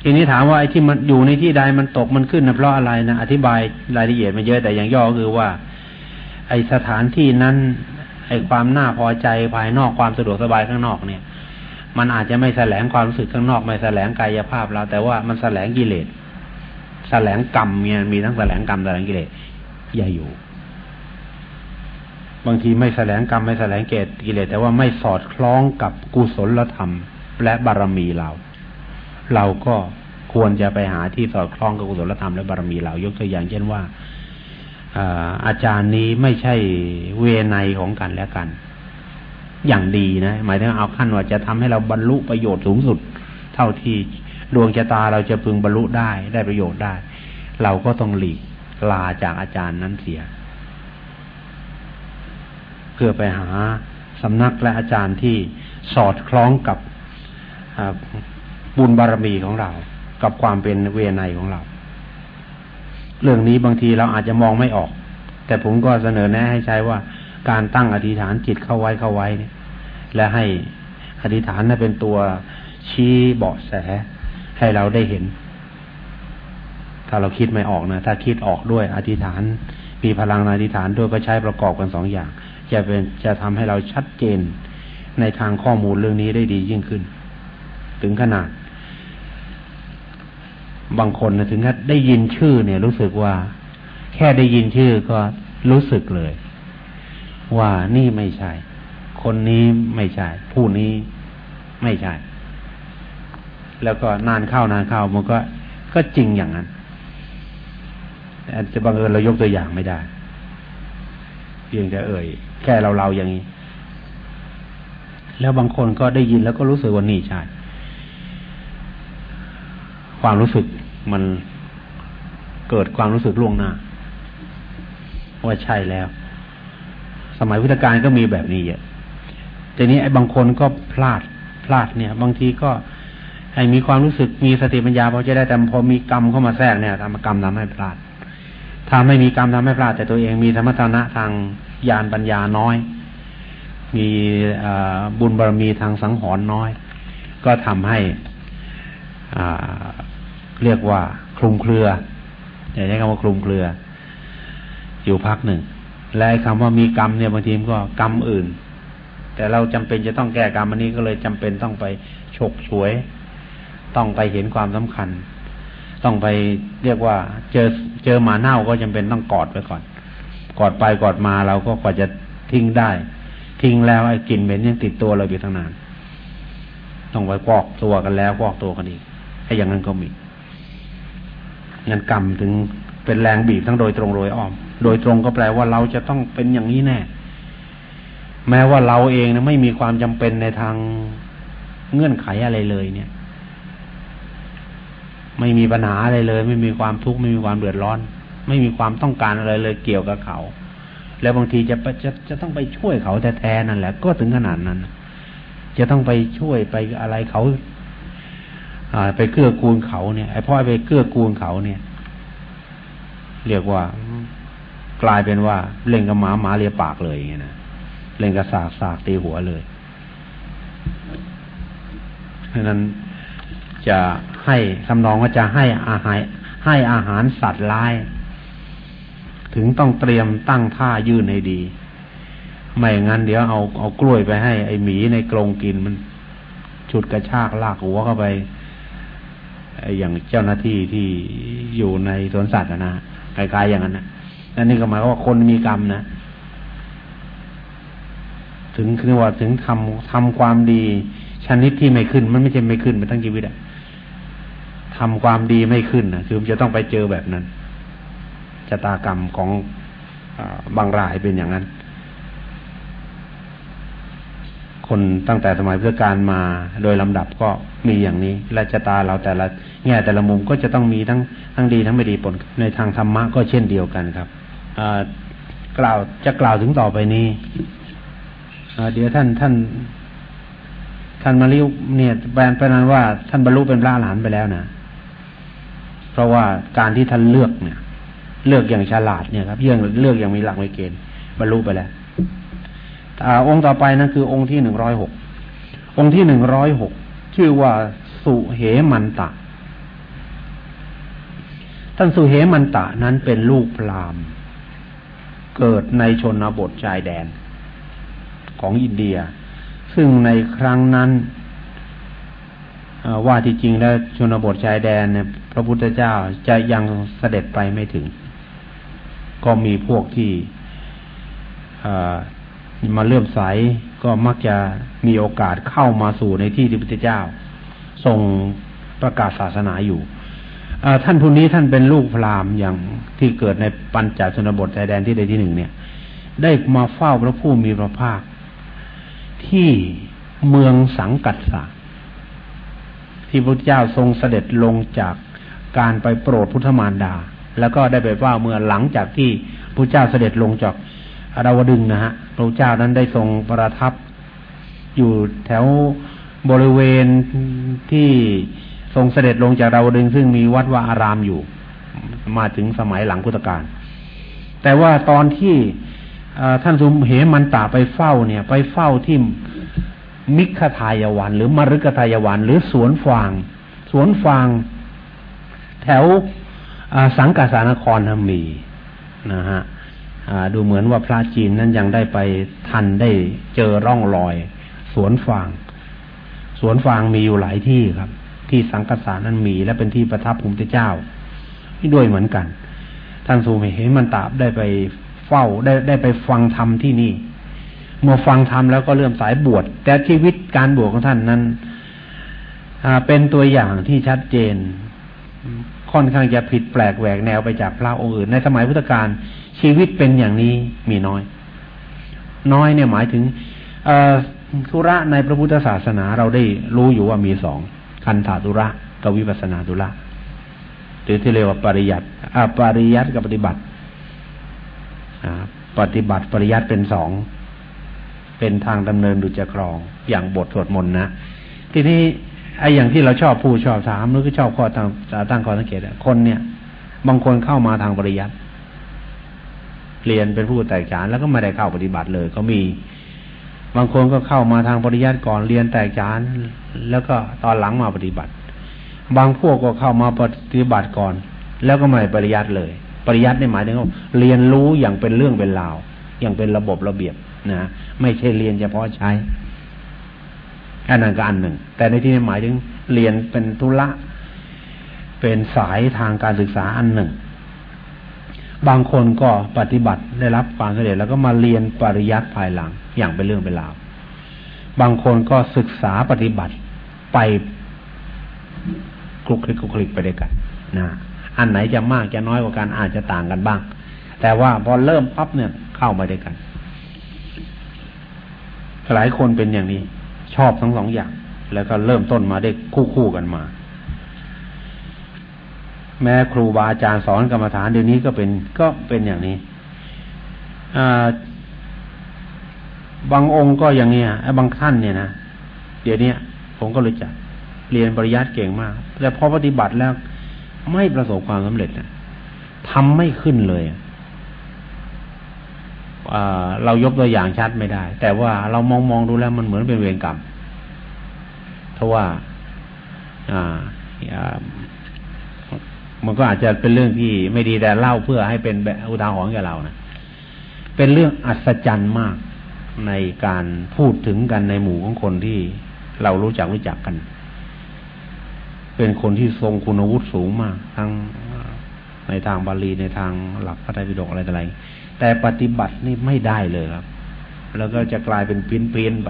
ทีนี้ถามว่าไอ้ที่มันอยู่ในที่ใดมันตกมันขึ้นนะเพราะอะไรนะอธิบายรายละเอียดมาเยอะแต่อย่างย่อคือว่า ไอ้สถานที่นั้น ไอ้ความน่าพอใจภายนอกความสะดวกสบายข้างนอกเนี่ย มันอาจจะไม่แสลงความรู้สึกข้างนอกไม่แสลงกายภาพเรา แต่ว่ามันแสลงกิเลสแสลงกรรมเนี่ยมีทั้งแสลงกรรมแสลงกิเลสอย่าอยู่ บางทีไม่แสลงกรรมไม่แสลงเกตกิเลสแต่ว่าไม่สอดคล้องกับกุศลธรรม และบารมีเรา เราก็ควรจะไปหาที่สอดคล้องกับกุศลธรรมและบารมีเรา ยกตัวอย่างเช่นว่า อาจารย์นี้ไม่ใช่เวไนของกันและกัน อย่างดีนะ หมายถึงเอาขั้นว่าจะทำให้เราบรรลุประโยชน์สูงสุด เท่าที่ดวงชะตาเราจะพึงบรรลุได้ได้ประโยชน์ได้ เราก็ต้องหลีกลาจากอาจารย์นั้นเสีย เพื่อไปหาสำนักและอาจารย์ที่สอดคล้องกับบุญบารมีของเรา กับความเป็นเวไนของเรา เรื่องนี้บางทีเราอาจจะมองไม่ออก แต่ผมก็เสนอแนะให้ใช้ว่าการตั้งอธิษฐานจิตเข้าไว้เข้าไว้เนี่ย และให้อธิษฐานนั้นเป็นตัวชี้เบาะแสให้เราได้เห็น ถ้าเราคิดไม่ออกนะ ถ้าคิดออกด้วยอธิษฐาน มีพลังอธิษฐานด้วยก็ใช้ประกอบกันสองอย่าง จะเป็นจะทำให้เราชัดเจนในทางข้อมูลเรื่องนี้ได้ดียิ่งขึ้น ถึงขนาด บางคนนะถึงแค่ได้ยินชื่อเนี่ย รู้สึกว่า แค่ได้ยินชื่อก็รู้สึกเลย ว่านี่ไม่ใช่ คนนี้ไม่ใช่ ผู้นี้ไม่ใช่ แล้วก็นานเข้านานเข้ามันก็ก็จริงอย่างนั้นแต่จะบังเอิญเรายกตัวอย่างไม่ได้ เพียงแต่เอ่ย แค่เราเราอย่างนี้ แล้วบางคนก็ได้ยินแล้วก็รู้สึกว่านี่ใช่ ความรู้สึก มันเกิดความรู้สึกล่วงหน้าว่าใช่แล้ว สมัยพุทธกาลก็มีแบบนี้เยอะทีนี้ไอ้บางคนก็พลาดพลาดเนี่ย บางทีก็ให้มีความรู้สึกมีสติปัญญาพอจะได้แต่พอมีกรรมเข้ามาแทรกเนี่ยทำกรรมทำให้พลาดถ้าไม่มีกรรมทำให้พลาด แต่ตัวเองมีธรรมทนะทางญาณปัญญาน้อย มีบุญบารมีทางสังหรณ์น้อย ก็ทำให้ เรียกว่า คลุมเครืออย่าใช้คำว่าคลุมเครือ อยู่พักหนึ่ง และคำว่ามีกรรมเนี่ยบางทีมก็กรรมอื่น แต่เราจำเป็นจะต้องแก้กรรมอันนี้ก็เลยจำเป็นต้องไปฉกฉวย ต้องไปเห็นความสำคัญ ต้องไปเรียกว่า เจอเจอหมาเน่าก็จำเป็นต้องกอดไว้ก่อน กอดไปกอดมาเราก็กว่าจะทิ้งได้ ทิ้งแล้วไอ้กลิ่นเหม็นยังติดตัวเราอยู่ทั้งนาน ต้องไปกอกตัวกันแล้วกอกตัวกันอีกไอ้อย่างนั้นก็มี งั้นกรรมถึงเป็นแรงบีบทั้งโดยตรงโดยอ้อม โดยตรงก็แปลว่าเราจะต้องเป็นอย่างนี้แน่ แม้ว่าเราเองนะไม่มีความจำเป็นในทางเงื่อนไขอะไรเลยเนี่ย ไม่มีปัญหาอะไรเลย ไม่มีความทุกข์ไม่มีความเดือดร้อน ไม่มีความต้องการอะไรเลยเกี่ยวกับเขา แล้วบางทีจะจะจะต้องไปช่วยเขาแท้ๆนั่นแหละ ก็ถึงขนาดนั้น จะต้องไปช่วยไปอะไรเขา ไปเกื้อกูลเขาเนี่ยไอ้พ่อไปเกื้อกูลเขาเนี่ย เรียกว่า กลายเป็นว่า เล่นกับหมาหมาเลียปากเลยอย่างเงี้ยนะเล่นกับสากสากตีหัวเลยเพราะนั้นจะให้คำนองว่าจะให้อาหารให้อาหารสัตว์ร้าย ถึงต้องเตรียมตั้งท่ายื่นให้ดี ไม่งั้นเดี๋ยวเอาเอากล้วยไปให้ไอหมีในกรงกินมัน ฉุดกระชากลากหัวเข้าไป อย่างเจ้าหน้าที่ที่อยู่ในสวนสัตว์นะคล้ายๆอย่างนั้นนะนั่นนี่ก็หมายว่าคนมีกรรมนะ ถึงคือว่าถึงทำทำความดีชนิดที่ไม่ขึ้น มันไม่ใช่ไม่ขึ้นไปทั้งชีวิตอะทำความดีไม่ขึ้นนะคือมันจะต้องไปเจอแบบนั้นชะตากรรมของอบางรายเป็นอย่างนั้น คนตั้งแต่สมัยพุทธกาลมาโดยลำดับก็มีอย่างนี้และชะตาเราแต่ละแง่แต่ละมุมก็จะต้องมีทั้งทั้งดีทั้งไม่ดีผลในทางธรรมะก็เช่นเดียวกันครับกล่าวจะกล่าวถึงต่อไปนี้เดี๋ยวท่านท่าน ท่านมาริวเนี่ยแปลนไปนั้นว่า ท่านบรรลุเป็นพระอรหันต์ไปแล้วนะเพราะว่าการที่ท่านเลือกเนี่ย เลือกอย่างฉลาดเนี่ยครับเรื่องเลือกอย่างมีหลักมีเกณฑ์บรรลุไปแล้ว องค์ต่อไปนั่นคือองค์ที่หนึ่งร้อยหกองค์ที่หนึ่งร้อยหกชื่อว่าสุเหมันตะ ท่านสุเหมันตะนั้นเป็นลูกพราหมณ์ เกิดในชนบทชายแดน ของอินเดีย ซึ่งในครั้งนั้นว่าที่จริงแล้วชนบทชายแดนเนี่ยพระพุทธเจ้าจะยังเสด็จไปไม่ถึง ก็มีพวกที่ มาเลื่อมใสก็มักจะมีโอกาสเข้ามาสู่ในที่ที่พระเจ้า ทรงประกาศศาสนาอยู่ท่านผู้นี้ท่านเป็นลูกพราหมณ์อย่างที่เกิดในปัญจชนบทชายแดนที่ใดที่หนึ่งเนี่ย ได้มาเฝ้าพระผู้มีพระภาค ที่เมืองสังกัดสาที่พระเจ้าทรงเสด็จลงจากการไปโปรดพุทธมารดา แล้วก็ได้ไปว่าเมื่อหลังจากที่พระเจ้าเสด็จลงจาก อาราวดึงนะฮะพระเจ้านั้นได้ทรงประทับ อยู่แถวบริเวณที่ทรงเสด็จลงจากดาวดึงซึ่งมีวัดวาอารามอยู่ มาถึงสมัยหลังพุทธกาลแต่ว่าตอนที่ท่านสุมเหมันตาไปเฝ้าเนี่ย ไปเฝ้าที่มิขทายวัน หรือมรุกทายวัน หรือสวนฟาง สวนฟาง แถวสังกาสานครมีนะฮะ ดูเหมือนว่าพระจีนนั้นยังได้ไปทันได้เจอร่องรอย สวนฟาง สวนฟางมีอยู่หลายที่ครับ ที่สังกษานั้นมีและเป็นที่ประทับภูมิเจ้านี่ด้วยเหมือนกัน ท่านสูเห็นมันตาบได้ไปเฝ้าได้ได้ไปฟังธรรมที่นี่ เมื่อฟังธรรมแล้วก็เริ่มสายบวช แต่ชีวิตการบวชของท่านนั้นเป็นตัวอย่างที่ชัดเจน ค่อนข้างจะผิดแปลกแหวกแนวไปจากพระองค์อื่น ในสมัยพุทธกาลชีวิตเป็นอย่างนี้มีน้อย น้อยเนี่ยหมายถึงธุระในพระพุทธศาสนาเราได้รู้อยู่ว่ามีสองคันธาธุระกับวิปัสนาธุระหรือที่เรียกว่าปริยัติปริยัติกับปฏิบัติปฏิบัติปริยัติเป็นสองเป็นทางดำเนินดุจครองอย่างบทสวดมนต์นะทีนี้ ไอ้อย่างที่เราชอบพูดชอบถามหรือก็ชอบข้อตั้งตั้งข้อสังเกตคนเนี่ย บางคนเข้ามาทางปริยัติเรียนเป็นผู้แตกฉานแล้วก็ไม่ได้เข้าปฏิบัติเลย ก็มี บางคนก็เข้ามาทางปริยัติก่อนเรียนแตกฉานแล้วก็ตอนหลังมาปฏิบัติ บางพวกก็เข้ามาปฏิบัติก่อน แล้วก็ไม่ปริยัติเลย ปริยัติในหมายถึงว่าเรียนรู้อย่างเป็นเรื่องเป็นราวอย่างเป็นระบบระเบียบนะไม่ใช่เรียนเฉพาะใช้ อันนั้นก็อันหนึ่ง แต่ในที่นี้หมายถึงเรียนเป็นธุระเป็นสายทางการศึกษาอันหนึ่ง บางคนก็ปฏิบัติได้รับความสำเร็จแล้วก็มาเรียนปริยัติภายหลังอย่างเป็นเรื่องเป็นราวบางคนก็ศึกษาปฏิบัติไปคลุกคลิกคลุกคลิกไปด้วยกันนะอันไหนจะมากจะน้อยกว่ากันอาจจะต่างกันบ้าง แต่ว่าพอเริ่มปั๊บเนี่ยเข้ามาด้วยกัน หลายคนเป็นอย่างนี้ ชอบทั้งสองอย่าง แล้วก็เริ่มต้นมาได้คู่คู่กันมา แม้ครูบาอาจารย์สอนกรรมฐานเดี๋ยวนี้ก็เป็นก็เป็นอย่างนี้บางองค์ก็อย่างเนี้ยบางท่านเนี่ยนะเดี๋ยวนี้ผมก็รู้จักเรียนปริยัติเก่งมาก แต่พอปฏิบัติแล้วไม่ประสบความสำเร็จนะทำไม่ขึ้นเลย เรายกตัวอย่างชัดไม่ได้ แต่ว่าเรามองมองดูแล้วมันเหมือนเป็นเวรกรรมเพราะว่ามันก็อาจจะเป็นเรื่องที่ไม่ดีแต่เล่าเพื่อให้เป็นอุทาหรณ์แก่เรานะเป็นเรื่องอัศจรรย์มากในการพูดถึงกันในหมู่ของคนที่เรารู้จักรู้จักกัน เป็นคนที่ทรงคุณวุฒิสูงมาก ทั้งในทางบาลีในทางหลักพระไตรปิฎกอะไรต่ออะไร แต่ปฏิบัตินี่ไม่ได้เลยครับ แล้วก็จะกลายเป็นเพี้ยนเพียนไป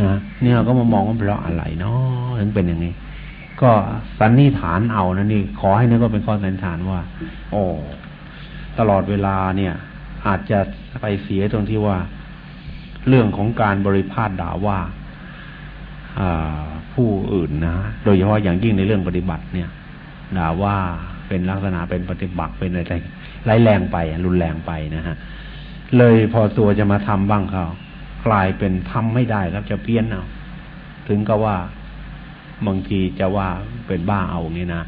นะนี่เราก็มามองว่าเพราะอะไรเนาะถึงเป็นอย่างนี้ ก็สันนิษฐานเอานะนี่ ขอให้นึกว่าเป็นข้อสันนิษฐานว่า โอ้ตลอดเวลาเนี่ย อาจจะไปเสียตรงที่ว่า เรื่องของการบริพาทด่าว่าผู้อื่นนะโดยเฉพาะอย่างยิ่งในเรื่องปฏิบัติเนี่ยด่าว่าเป็นลักษณะเป็นปฏิบัติเป็นอะไร ร้ายแรงไปรุนแรงไปนะฮะเลยพอตัวจะมาทำบ้างเขากลายเป็นทำไม่ได้ครับจะเพี้ยนเอาถึงก็ว่าบางทีจะว่าเป็นบ้าเอาเงี้นะ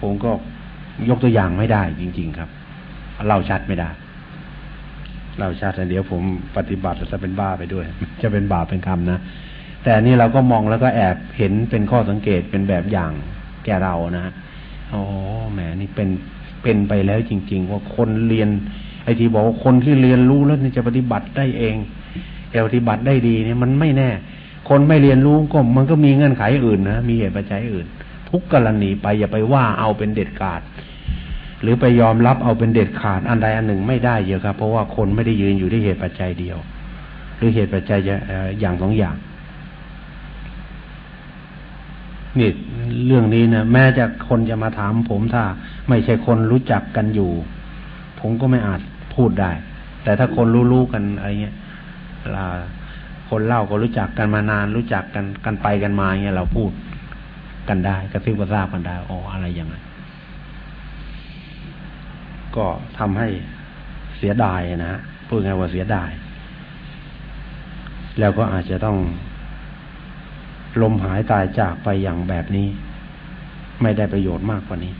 ผมก็ยกตัวอย่างไม่ได้จริง ๆ ครับเล่าชัดไม่ได้เล่าชัดแต่เดี๋ยวผมปฏิบัติจะเป็นบ้าไปด้วย จะเป็นบาปเป็นคำนะแต่นี่เราก็มองแล้วก็แอบเห็นเป็นข้อสังเกตเป็นแบบอย่างแก่เรานะอ๋อแหมนี่เป็น เป็นไปแล้วจริง ๆ ว่าคนเรียน ไอ้ที่บอกว่าคนที่เรียนรู้แล้วจะปฏิบัติได้เองแต่ปฏิบัติได้ดีเนี่ยมันไม่แน่ คนไม่เรียนรู้ก็มันก็มีเงื่อนไขอื่นนะมีเหตุปัจจัยอื่น ทุกกรณีไปอย่าไปว่าเอาเป็นเด็ดขาด หรือไปยอมรับเอาเป็นเด็ดขาดอันใดอันหนึ่งไม่ได้เยอะครับ เพราะว่าคนไม่ได้ยืนอยู่ที่เหตุปัจจัยเดียว หรือเหตุปัจจัยอย่างสองอย่าง นี่เรื่องนี้นะแม้จะคนจะมาถามผมถ้า ไม่ใช่คนรู้จักกันอยู่ ผมก็ไม่อาจพูดได้ แต่ถ้าคนรู้ๆกันอะไรเงี้ยลาคนเล่าก็รู้จักกันมานานรู้จักกันกันไปกันมาเงี้ยเราพูดกันได้กระซิบกระซาบกันได้อ๋ออะไรอย่างนั้นก็ทำให้เสียดายนะพูดไงว่าเสียดาย แล้วก็อาจจะต้อง ลมหายตายจากไปอย่างแบบนี้ ไม่ได้ประโยชน์มากกว่านี้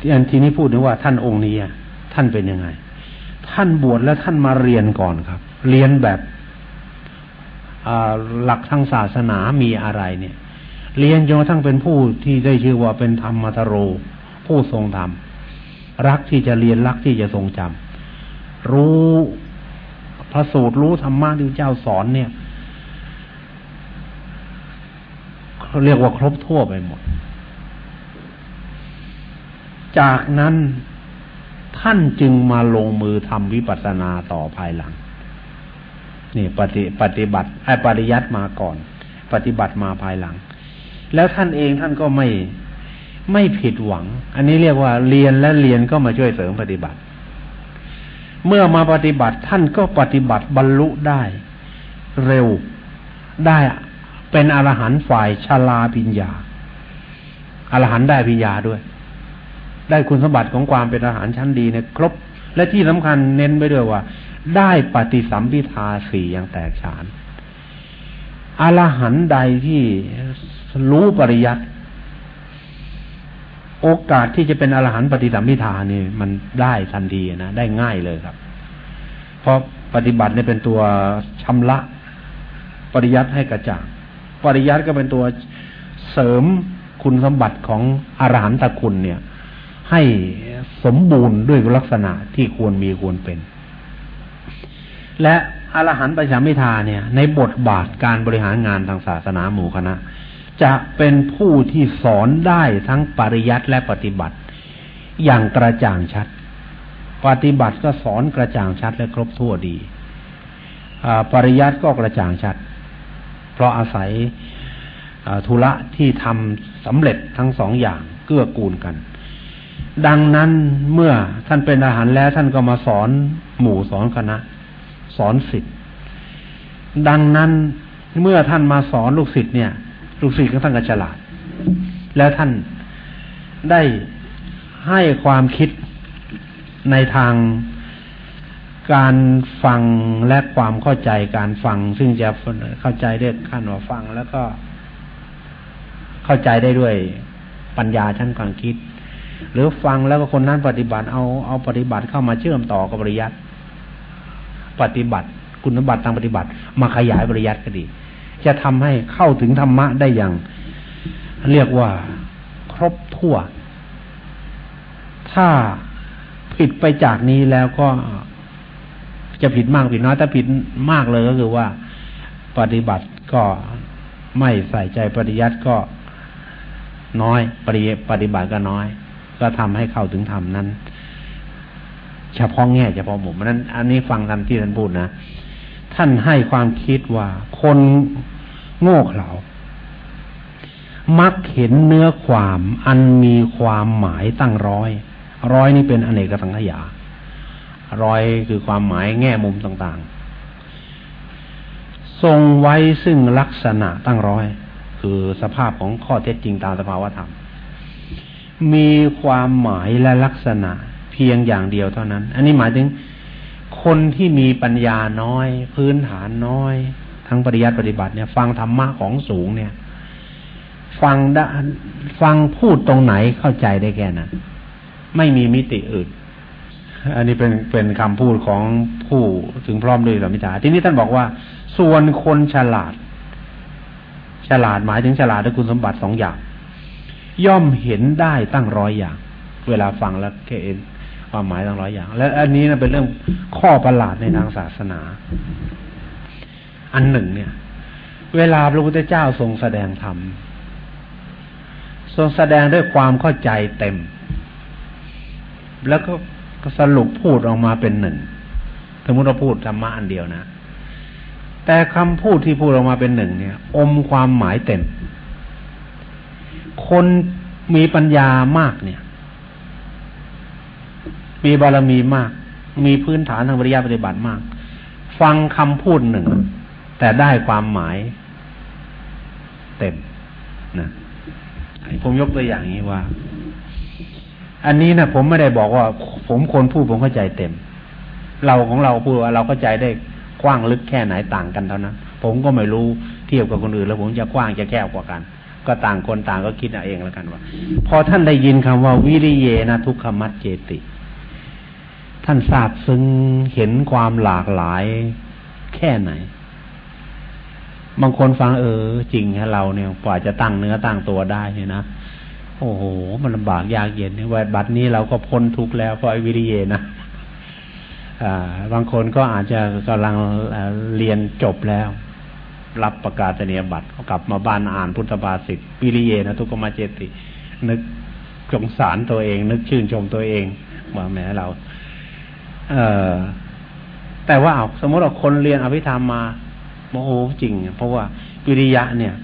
ที่อันทีนี้พูดถึงว่าท่านองค์นี้ท่านเป็นยังไง ท่านบวชแล้วท่านมาเรียนก่อนครับ เรียนแบบหลักทางศาสนามีอะไรเนี่ย เรียนจนกระทั่งเป็นผู้ที่ได้ชื่อว่าเป็นธรรมมัทโร ผู้ทรงธรรมรักที่จะเรียนรักที่จะทรงจำรู้พระสูตรรู้ธรรมะที่เจ้าสอนเนี่ย เขาเรียกว่าครบทั่วไปหมด จากนั้นท่านจึงมาลงมือทำวิปัสสนาต่อภายหลัง นี่ปฏิปฏิบัติไอ้ปริยัติมาก่อน ปฏิบัติมาภายหลัง แล้วท่านเองท่านก็ไม่ไม่ผิดหวัง อันนี้เรียกว่าเรียนและเรียนก็มาช่วยเสริมปฏิบัติ เมื่อมาปฏิบัติท่านก็ปฏิบัติบรรลุได้ เร็วได้ เป็นอรหันต์ฝ่ายชาลาปิญญาอรหันต์ได้ปิญญาด้วย ได้คุณสมบัติของความเป็นอรหันต์ชั้นดีเนี่ยครบ และที่สำคัญเน้นไปด้วยว่า ได้ปฏิสัมพิทาสี่อย่างแตกฉานอรหันต์ใดที่รู้ปริยัติโอกาสที่จะเป็นอรหันต์ปฏิสัมพิทานี่มันได้ทันทีนะได้ง่ายเลยครับ เพราะปฏิบัติเนี่ยเป็นตัวชำระปริยัติให้กระจ่าง ปริยัติก็เป็นตัวเสริมคุณสมบัติของอรหันตคุณเนี่ย ให้สมบูรณ์ด้วยลักษณะที่ควรมีควรเป็น และอรหันต์ประชามิทาเนี่ย ในบทบาทการบริหารงานทางศาสนาหมู่คณะ จะเป็นผู้ที่สอนได้ทั้งปริยัติและปฏิบัติ อย่างกระจ่างชัด ปฏิบัติก็สอนกระจ่างชัดและครบทั่วดีปริยัติก็กระจ่างชัด เพราะอาศัยธุระที่ทำสำเร็จทั้งสองอย่างเกื้อกูลกัน ดังนั้นเมื่อท่านเป็นอาหารแล้วท่านก็มาสอนหมู่สอนคณะ สอนสิทธิ์ดังนั้นเมื่อท่านมาสอนลูกศิษย์เนี่ย ลูกศิษย์ก็ท่านก็ฉลาด แล้วท่านได้ให้ความคิดในทาง การฟังและความเข้าใจการฟัง ซึ่งจะเข้าใจได้ขั้นว่าฟังแล้วก็เข้าใจได้ด้วยปัญญาชั้นความคิด หรือฟังแล้วก็คนนั้นปฏิบัติเอาเอาปฏิบัติเข้ามาเชื่อมต่อกับปริยัติปฏิบัติ คุณสมบัติทางปฏิบัติ มาขยายปริยัติก็ดี จะทำให้เข้าถึงธรรมะได้อย่าง เรียกว่าครบถ้วนถ้าผิดไปจากนี้แล้วก็ จะผิดมากผิดน้อยถ้าผิดมากเลยก็คือว่า ปฏิบัติก็ไม่ใส่ใจปฏิยัติก็น้อยปฏิปฏิบัติก็น้อย ก็ทำให้เข้าถึงธรรมนั้น เฉพาะแง่เฉพาะมุมนั้น อันนี้ฟังกันที่ท่านพูดนะท่านให้ความคิดว่าคนโง่เขลามักเห็นเนื้อความอันมีความหมายตั้งร้อย ร้อยนี่เป็นอเนกสังขยา ร้อยคือความหมายแง่มุมต่างๆ ทรงไว้ซึ่งลักษณะตั้งร้อย คือสภาพของข้อเท็จจริงตามสภาวธรรม มีความหมายและลักษณะเพียงอย่างเดียวเท่านั้น อันนี้หมายถึงคนที่มีปัญญาน้อย พื้นฐานน้อย ทั้งปริยัติปฏิบัติเนี่ยฟังธรรมะของสูงเนี่ย ฟังได้ฟังพูดตรงไหนเข้าใจได้แค่นั้น ไม่มีมิติอื่น อันนี้เป็นเป็นคำพูดของผู้ถึงพร้อมด้วยสมิตาทีนี้ท่านบอกว่า ส่วนคนฉลาด ฉลาดหมายถึงฉลาดด้วยคุณสมบัติสองอย่าง ย่อมเห็นได้ตั้งร้อยอย่าง เวลาฟังแล้วแค่เองความหมายตั้งร้อยอย่าง และอันนี้นะเป็นเรื่องข้อประหลาดในทางศาสนา อันหนึ่งเนี่ย เวลาพระพุทธเจ้าทรงแสดงธรรมทรงแสดงด้วยความเข้าใจเต็ม แล้วก็ สรุปพูดออกมาเป็นหนึ่งสมมติเราพูดธรรมะอันเดียวนะ แต่คำพูดที่พูดออกมาเป็นหนึ่งเนี่ย อมความหมายเต็ม คนมีปัญญามากเนี่ย มีบารมีมาก มีพื้นฐานทางปริยัติปฏิบัติมาก ฟังคำพูดหนึ่ง แต่ได้ความหมายเต็มนะผมยกตัวอย่างนี้ว่า อันนี้นะผมไม่ได้บอกว่า ผมคนพูดผมเข้าใจเต็ม เราของเราพูดว่าเราเข้าใจได้กว้างลึกแค่ไหนต่างกันเท่านั้น ผมก็ไม่รู้เทียบกับคนอื่น แล้วผมจะกว้างจะแคบกว่ากัน ก็ต่างคนต่างก็คิดเอาเองแล้วกันว่า พอท่านได้ยินคำว่าวิริเยนะทุกขมัดเจติ ท่านทราบซึ้งเห็นความหลากหลายแค่ไหน บางคนฟังเออ จริงฮะเราเนี่ยกว่าจะตั้งเนื้อตั้งตัวได้เนี่ยนะ โอ้โห มันลำบากยากเย็นเนี่ยวับัดนี้เราก็พ้นทุกข์แล้วเพราะไอ้วิริเยนะอ่าบางคนก็อาจจะกำลังเรียนจบแล้ว รับประกาศนียบัตรกลับมาบ้านอ่านพุทธบาสิตวิริเยนะทุกขมาเจติ นึกสงสารตัวเอง นึกชื่นชมตัวเองว่าแม้เรา เออแต่ว่าเอาสมมติเราคนเรียนอภิธรรมมาโมโหจริง เพราะว่าวิริยะเนี่ย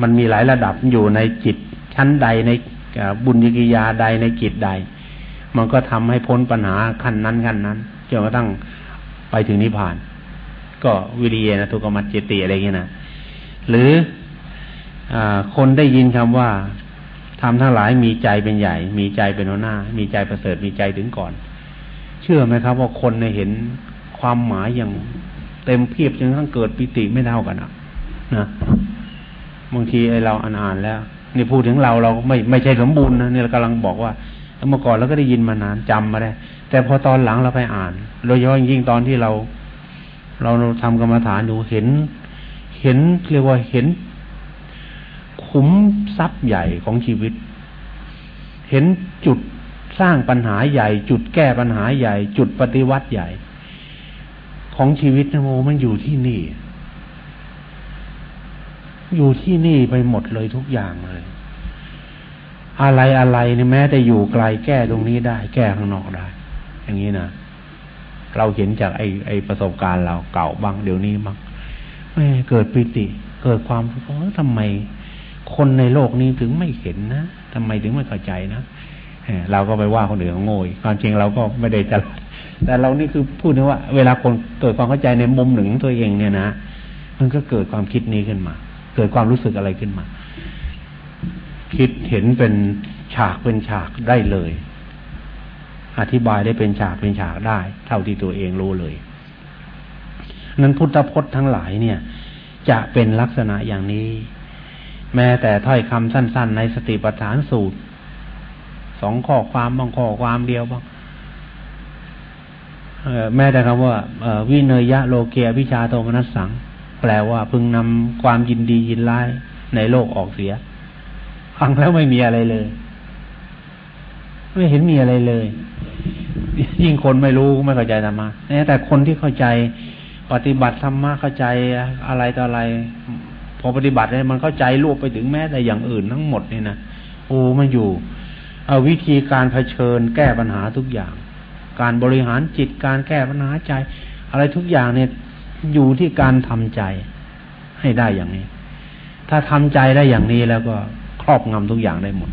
มันมีหลายระดับอยู่ในจิต ชั้นใดในบุญญกิยาใดในจิตใด มันก็ทำให้พ้นปัญหาขั้นนั้นขั้นนั้นจนกระทั่งไปถึงนิพพาน ก็วิริยนะทุกขมัจเจติอะไรเงี้ยนะหรืออคนได้ยินคำว่าทำทั้งหลายมีใจเป็นใหญ่ มีใจเป็นหัวหน้า มีใจประเสริฐมีใจถึงก่อน เชื่อไหมครับ ว่าคนในเห็นความหมายอย่างเต็มเพียบจนทั้งเกิดปิติไม่เท่ากันนะนะบางทีไอเราอ่านแล้ว นี่พูดถึงเราเราไม่ไม่ใช่สมบูรณ์นะนี่เรากำลังบอกว่าเมื่อก่อนเราก็ได้ยินมานานจำมาได้ แต่พอตอนหลังเราไปอ่านโดยเฉพาะยิ่งตอนที่เรา เราทำกรรมฐานดูเห็น เห็นเรียกว่าเห็น ขุมทรัพย์ใหญ่ของชีวิต เห็นจุดสร้างปัญหาใหญ่ จุดแก้ปัญหาใหญ่ จุดปฏิวัติใหญ่ ของชีวิตนะโมมันอยู่ที่นี่ อยู่ที่นี่ไปหมดเลยทุกอย่างเลย อะไรอะไรนี่แม้แต่อยู่ไกลแก้ตรงนี้ได้ แก้ข้างนอกได้ อย่างนี้นะเราเห็นจากไอ้ไอ้ประสบการณ์เราเก่าบ้างเดี๋ยวนี้บ้างแม่เกิดปิติ เกิดความรู้ว่าทำไม คนในโลกนี้ถึงไม่เห็นนะทำไมถึงไม่เข้าใจนะเราก็ไปว่าคนอื่นโง่ความจริงเราก็ไม่ได้จะแต่เรานี่คือพูดถึงว่า เวลาคนเกิดความเข้าใจในมุมหนึ่งตัวเองเนี่ยนะมันก็เกิดความคิดนี้ขึ้นมา เกิดความรู้สึกอะไรขึ้นมา คิดเห็นเป็นฉากเป็นฉากได้เลย อธิบายได้เป็นฉากเป็นฉากได้ เท่าที่ตัวเองรู้เลย นั้นพุทธพจน์ทั้งหลายเนี่ย จะเป็นลักษณะอย่างนี้ แม้แต่ถ้อยคำสั้น ๆ ในสติปัฏฐานสูตรสองข้อความบางข้อความเดียวบ้างแม้แต่คำว่าวิเนยยะโลเกียวิชาโทมนัสสัง แปลว่าพึงนำความยินดียินร้ายในโลกออกเสีย ฟังแล้วไม่มีอะไรเลย ไม่เห็นมีอะไรเลย ยิ่งคนไม่รู้ไม่เข้าใจธรรมะแต่คนที่เข้าใจปฏิบัติธรรมะเข้าใจอะไรต่ออะไร พอปฏิบัติเนี่ยมันเข้าใจรวบไปถึงแม้แต่อย่างอื่นทั้งหมดนี่นะโอ้มันอยู่เอาวิธีการเผชิญแก้ปัญหาทุกอย่าง การบริหารจิตการแก้ปัญหาใจ อะไรทุกอย่างเนี่ย อยู่ที่การทำใจให้ได้อย่างนี้ ถ้าทำใจได้อย่างนี้แล้วก็ครอบงำทุกอย่างได้หมด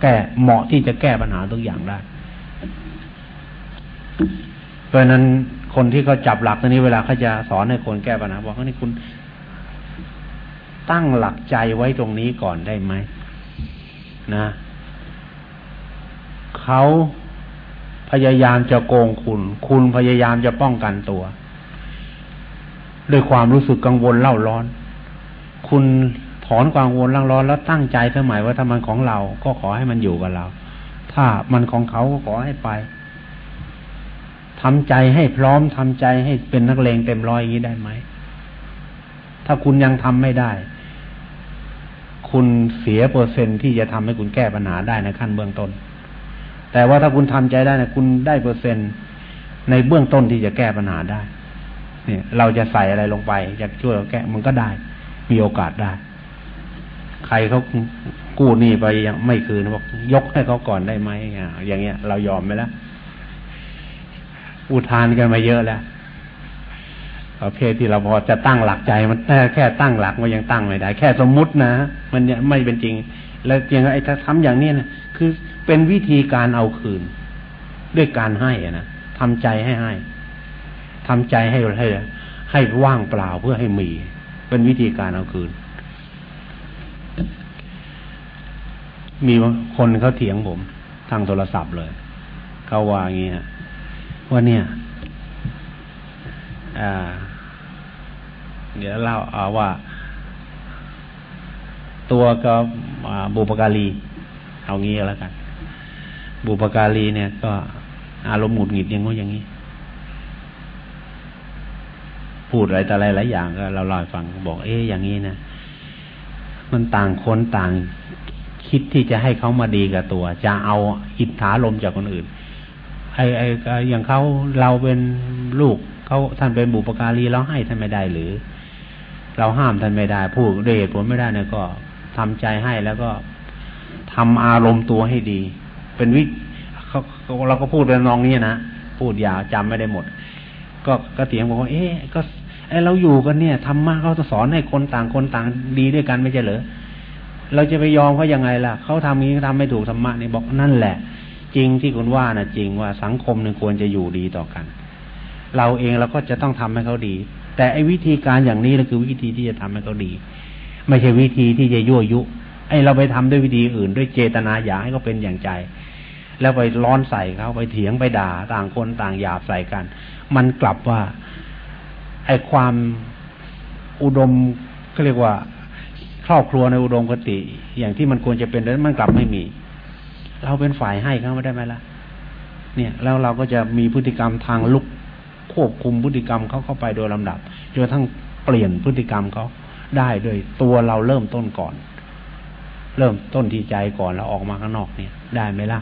แก้เหมาะที่จะแก้ปัญหาทุกอย่างได้ เพราะนั้นคนที่เขาจับหลักตรงนี้เวลาเขาจะสอนให้คนแก้ปัญหาบอกว่านี่คุณตั้งหลักใจไว้ตรงนี้ก่อนได้ไหมนะเขาพยายามจะโกงคุณ คุณพยายามจะป้องกันตัว ด้วยความรู้สึกกังวลเล่าร้อน คุณถอนความกังวลเล่าร้อนแล้วตั้งใจสมัยว่าถ้ามันของเรา ก็ขอให้มันอยู่กับเรา ถ้ามันของเขาก็ขอให้ไปทำใจให้พร้อมทำใจให้เป็นนักเลงเต็มร้อยอย่างนี้ได้ไหม ถ้าคุณยังทำไม่ได้ คุณเสียเปอร์เซ็นที่จะทำให้คุณแก้ปัญหาได้ในขั้นเบื้องต้น แต่ว่าถ้าคุณทำใจได้นะคุณได้เปอร์เซ็นต์ในเบื้องต้นที่จะแก้ปัญหาได้ เนี่ย เราจะใส่อะไรลงไปจะช่วยเราแก้มันก็ได้ มีโอกาสได้ ใครเขากู้หนี้ไปยังไม่คืนบอกยกให้เขาก่อนได้ไหมอย่างเงี้ย เรายอมไหมล่ะอุทานกันมาเยอะแล้วประเภทที่เราพอจะตั้งหลักใจมันแค่ตั้งหลักมันยังตั้งไม่ได้ แค่สมมุตินะมันยังไม่เป็นจริง แล้วยังไอ้ถ้าทำอย่างนี้นะคือเป็นวิธีการเอาคืน ด้วยการให้นะทำใจให้ให้ ทำใจให้ให้ให้ว่างเปล่าเพื่อให้มี เป็นวิธีการเอาคืน มีคนเขาเถียงผม ทางโทรศัพท์เลย เขาว่าอย่างนี้ฮะว่าเนี่ยเดี๋ยวเล่าเอาว่า ตัวก็บุปการีเอางี้แล้วกัน บุปการีเนี่ยก็อารมณ์หงุดหงิดอย่างงู้อย่างนี้ พูดอะไรแต่อะไรหลายอย่างก็เราลอยฟังบอก เอ๊ะอย่างนี้นะมันต่างคนต่างคิดที่จะให้เขามาดีกับตัว จะเอาอิทธาลมจากคนอื่น ไอ้ไอ้อย่างเขาเราเป็นลูกเขาท่านเป็นบุปการีเราให้ท่านไม่ได้หรือ เราห้ามท่านไม่ได้ พูดด้วยเหตุผลไม่ได้เนี่ยก็ทำใจให้แล้วก็ทำอารมณ์ตัวให้ดี เป็นวิเขาเราก็พูดเป็นนองนี้นะพูดยาวจำไม่ได้หมด ก็ก็เถียงบอกว่า เอ๊ะก็ ไอเราอยู่กันเนี่ยธรรมะเขาจะสอนให้คนต่างคนต่างดีด้วยกันไม่ใช่เหรอเราจะไปยอมเขายังไงล่ะเขาทำนี้ทำไม่ถูกธรรมะนี่บอกนั่นแหละ จริงที่คุณว่านะจริงว่าสังคมหนึ่งควรจะอยู่ดีต่อกัน เราเองเราก็จะต้องทำให้เขาดี แต่ไอ้วิธีการอย่างนี้นะคือวิธีที่จะทำให้เขาดี ไม่ใช่วิธีที่จะยั่วยุไอ้เราไปทำด้วยวิธีอื่น ด้วยเจตนาอยากให้เขาเป็นอย่างใจ แล้วไปร้อนใส่เขาไปเถียงไปด่าต่างคนต่างหยาบใส่กัน มันกลับว่า ไอความอุดมเขาเรียกว่า ครอบครัวในอุดมคติ อย่างที่มันควรจะเป็นนั้นมันกลับไม่มี เราเป็นฝ่ายให้เขาไม่ได้ไหมล่ะ เนี่ยแล้วเราก็จะมีพฤติกรรมทางลุกควบคุมพฤติกรรมเขาเข้าไปโดยลำดับจนทั้งเปลี่ยนพฤติกรรมเขาได้โดยตัวเราเริ่มต้นก่อน เริ่มต้นที่ใจก่อนแล้วออกมาข้างนอกเนี่ย ได้ไหมล่ะ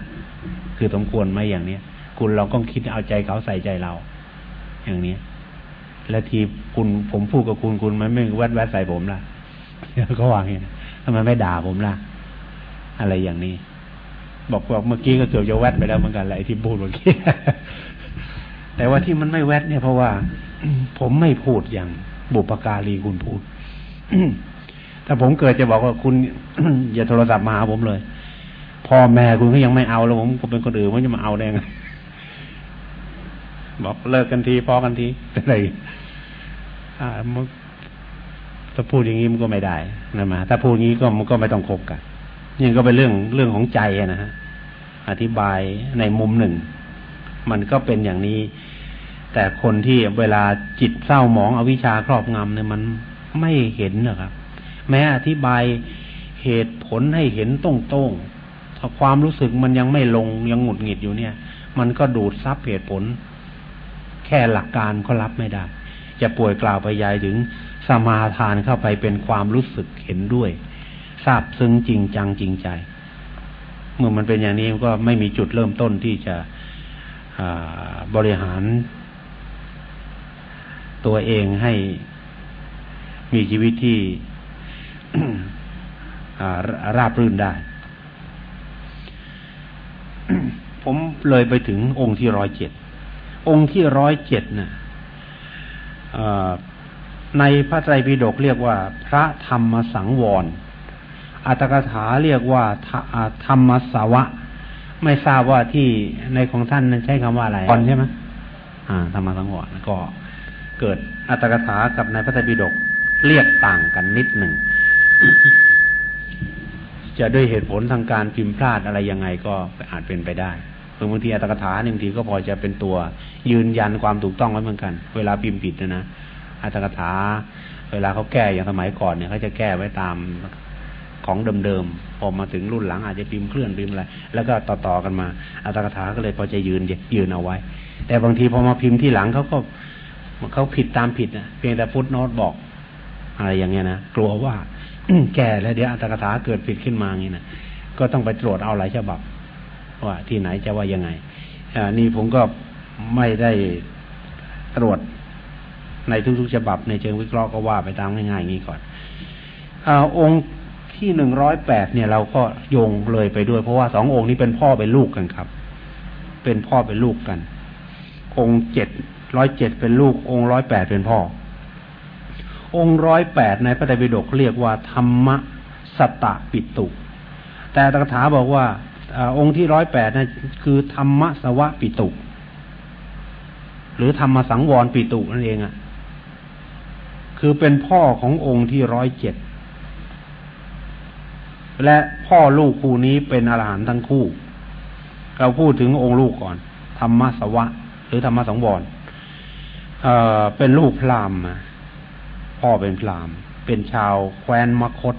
คือสมควรไหมอย่างเนี้ยคุณเราก็คิดเอาใจเขาใส่ใจเรา อย่างเนี้ย และทีคุณผมพูดกับคุณคุณมันไม่แวดแวดใส่ผมล่ะเขาวางอย่างนี้ทำไมไม่ด่าผมล่ะ อะไรอย่างนี้ บอกบอกเมื่อกี้ก็เกือบจะแวดไปแล้วเหมือนกันแหละที่พูดเมื่อกี้แต่ว่าที่มันไม่แวดเนี่ยเพราะว่า ผมไม่พูดอย่างบุปการีคุณพูดถ้าผมเกิดจะบอกว่าคุณ อย่าโทรศัพท์มาหาผมเลยพ่อแม่คุณก็ยังไม่เอาแล้วผมเป็นคนอื่นมันจะมาเอาได้ไง บอกเลิกกันทีพอกันทีอะไรอ่าถ้าพูดอย่างนี้มันก็ไม่ได้นะมาถ้าพูดอย่างนี้ก็มันก็ไม่ต้องคบกันนี่ก็เป็นเรื่องเรื่องของใจนะฮะอธิบายในมุมหนึ่ง มันก็เป็นอย่างนี้ แต่คนที่เวลาจิตเศร้าหมองอวิชชาครอบงำเนี่ยมันไม่เห็นนะครับ แม้อธิบายเหตุผลให้เห็นตรงๆถ้าความรู้สึกมันยังไม่ลงยังหงุดหงิดอยู่เนี่ย มันก็ดูดซับเหตุผล แค่หลักการก็รับไม่ได้ จะป่วยกล่าวไปยายถึงสมาทานเข้าไปเป็นความรู้สึกเห็นด้วยทราบซึ้งจริงจังจริงใจ เมื่อมันเป็นอย่างนี้ก็ไม่มีจุดเริ่มต้นที่จะบริหาร ตัวเองให้มีชีวิตที่ราบรื่นได้ ผมเลยไปถึงองค์ที่ร้อยเจ็ด องค์ที่ร้อยเจ็ดน่ะในพระไตรปิฎกเรียกว่าพระธรรมสังวร อัตถกถาเรียกว่าธรรมสาวะ ไม่ทราบว่าที่ในของท่านนั้นใช้คำว่าอะไรก่อนใช่ไหมอ่าธรรมสังวรก็เกิดอัตถกถากับในพระไตรปิฎกเรียกต่างกันนิดหนึ่ง จะด้วยเหตุผลทางการพิมพ์พลาดอะไรยังไงก็อาจเป็นไปได้ คือบางทีอัตถกถาหนึ่งทีก็พอจะเป็นตัว ยืนยันความถูกต้องไว้เหมือนกัน เวลาพิมพ์ผิดนะนะอัตถกถา เวลาเขาแก้อย่างสมัยก่อนเนี่ยเขาจะแก้ไว้ตามของเดิมๆพอมาถึงรุ่นหลังอาจจะพิมพ์เคลื่อนพิมพ์อะไรแล้วก็ต่อๆกันมาอัตถกถาก็เลยพอจะยืนยืนเอาไว้ แต่บางทีพอมาพิมพ์ที่หลังเขาก็เขาผิดตามผิดนะเพียงแต่ฟุตโนตบอก อะไรอย่างเงี้ยนะกลัวว่าแก่แล้วเดี๋ยวอัตถกถาเกิดผิดขึ้นมางี้นะก็ต้องไปตรวจเอาหลายฉบับ ว่าที่ไหนจะว่ายังไงอ่านี่ผมก็ไม่ได้ตรวจในทุกๆฉบับในเชิงวิเคราะห์ก็ว่าไปตามง่ายๆอย่างนี้ก่อนอองค์ที่หนึ่งร้อยแปดเนี่ยเราก็โยงเลยไปด้วย เพราะว่าสององค์นี้เป็นพ่อเป็นลูกกันครับ เป็นพ่อเป็นลูกกัน องค์เจ็ดร้อยเจ็ดเป็นลูก องค์ร้อยแปดเป็นพ่อ องค์ร้อยแปดในพระไตรปิฎกเรียกว่าธรรมสตะปิตุ แต่ตถาบอกว่า องค์ที่ร้อยแปดนะคือธรรมสวะปิตุ หรือธรรมสังวรปิตุนั่นเองอะ่ะ คือเป็นพ่อขององค์ที่ร้อยเจ็ดและพ่อลูกคู่นี้เป็นอรหันต์ทั้งคู่ เราพูดถึงองค์ลูกก่อน ธรรมสวะ หรือธรรมสังวรเอ่อเป็นลูกพราหมณ์พ่อเป็นพราหมณ์เป็นชาวแคว้นมคต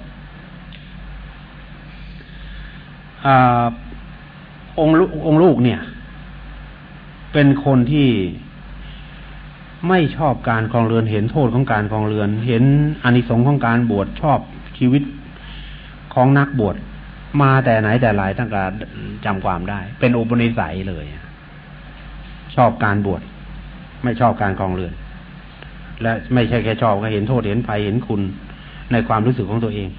อ องค์องค์ลูกเนี่ย เป็นคนที่ไม่ชอบการคลองเรือนเห็นโทษของการคลองเรือน เห็นอานิสงส์ของการบวชชอบชีวิตของนักบวชมาแต่ไหนแต่ไรตั้งแต่จำความได้ เป็นอุปนิสัยเลย ชอบการบวชไม่ชอบการคลองเรือน และไม่ใช่แค่ชอบก็เห็นโทษเห็นภัยเห็นคุณในความรู้สึกของตัวเอง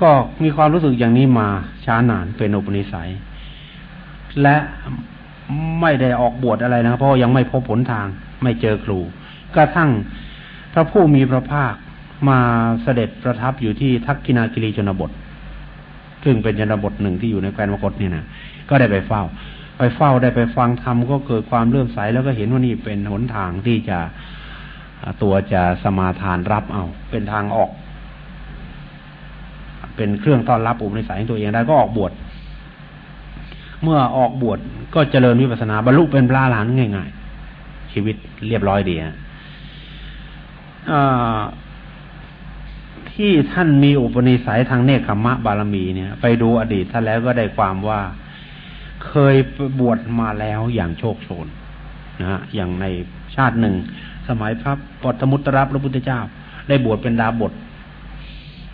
ก็มีความรู้สึกอย่างนี้มาช้านานเป็นอุปนิสัย และไม่ได้ออกบวชอะไรนะเพราะยังไม่พบผลทาง ไม่เจอครู กระทั่งพระผู้มีพระภาคมาเสด็จประทับอยู่ที่ทักกินาคิรีชนบท ซึ่งเป็นชนบทหนึ่งที่อยู่ในแคว้นมคตนี่ยนะก็ได้ไปเฝ้า ไปเฝ้าได้ไปฟังธรรมก็เกิดความเลื่อมใสแล้วก็เห็นว่านี่เป็นหนทางที่จะตัวจะสมาทานรับเอา เป็นทางออก เป็นเครื่องต้อนรับอุปนิสัยของตัวเองได้ก็ออกบวช เมื่อออกบวชก็เจริญวิปัสนาบรรลุเป็นพระอรหันง่าย ๆ ชีวิตเรียบร้อยดีฮะที่ท่านมีอุปนิสัยทางเนคขมะบารมีเนี่ย ไปดูอดีตท่านแล้วก็ได้ความว่าเคยบวชมาแล้วอย่างโชคโชนนะฮะอย่างในชาติหนึ่ง สมัยพระปฐมุตระพระพุทธเจ้า ได้บวชเป็นดาบท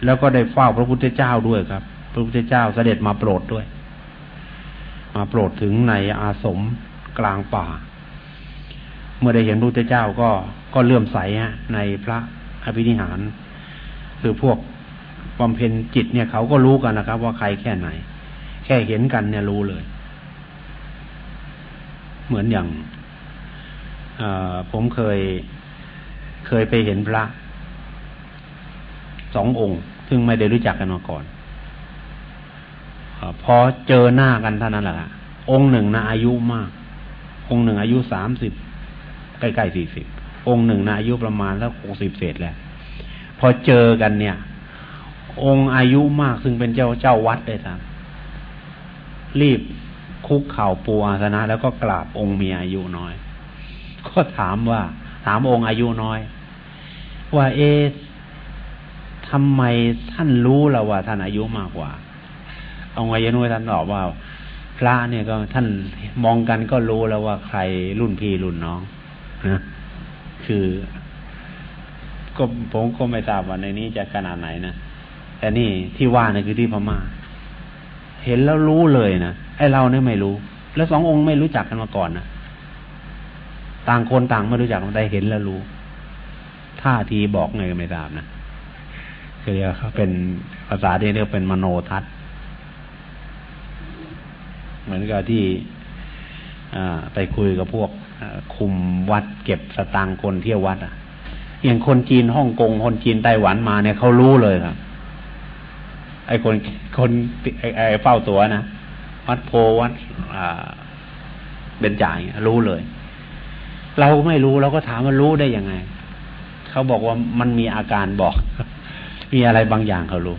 แล้วก็ได้เฝ้าพระพุทธเจ้าด้วยครับ พระพุทธเจ้าเสด็จมาโปรดด้วย มาโปรดถึงในอาสมกลางป่า เมื่อได้เห็นพระพุทธเจ้าก็ก็เลื่อมใสฮะในพระอภินิหาร คือพวกบำเพ็ญจิตเนี่ยเขาก็รู้กันนะครับ ว่าใครแค่ไหน แค่เห็นกันเนี่ยรู้เลย เหมือนอย่างผมเคยเคยไปเห็นพระสององค์ ซึ่งไม่ได้รู้จักกันมาก่อน พอเจอหน้ากันเท่านั้นแหละองค์หนึ่งนะอายุมาก องค์หนึ่งอายุสามสิบใกล้ๆสี่สิบองค์หนึ่งนะอายุประมาณแล้วหกสิบเศษแล้วพอเจอกันเนี่ย องค์อายุมากซึ่งเป็นเจ้าเจ้าวัดได้ทับรีบคุกเข่าปูอาสนะ แล้วก็กราบองค์มีอายุน้อย ก็ถามว่า ถามองค์อายุน้อย ว่าเอทำไมท่านรู้ล้วว่าท่านอายุมากกว่า องค์อายุน้ยท่านตอบว่า พระเนี่ยก็ท่านมองกันก็รู้แล้วว่าใครรุ่นพี่รุ่นน้องนะคือก็ผมก็ไม่ทราบว่าในนี้จะขนาดไหนนะแต่นี่ที่ว่านี่คือที่พม่าเห็นแล้วรู้เลยนะไอเราเนี่ยไม่รู้ แล้วสององค์ไม่รู้จักกันมาก่อนนะต่างคนต่างไม่รู้จักได้เห็นแล้วรู้ท่าทีบอกไงก็ไม่ทราบนะคือเรียกเขาเป็นภาษาที่เรียกเป็นมโนทัศน เหมือนกับที่ไปคุยกับพวกคุมวัดเก็บสตางค์คนเที่ยววัดอะอย่างคนจีนฮ่องกงคนจีนไต้หวันมาเนี่ยเขารู้เลยครับ ไอ้คนคนไอ้เฝ้าตัวนะวัดโพวัดเบญจางรู้เลย เราไม่รู้เราก็ถามว่ารู้ได้ยังไง เขาบอกว่ามันมีอาการบอก มีอะไรบางอย่างเขารู้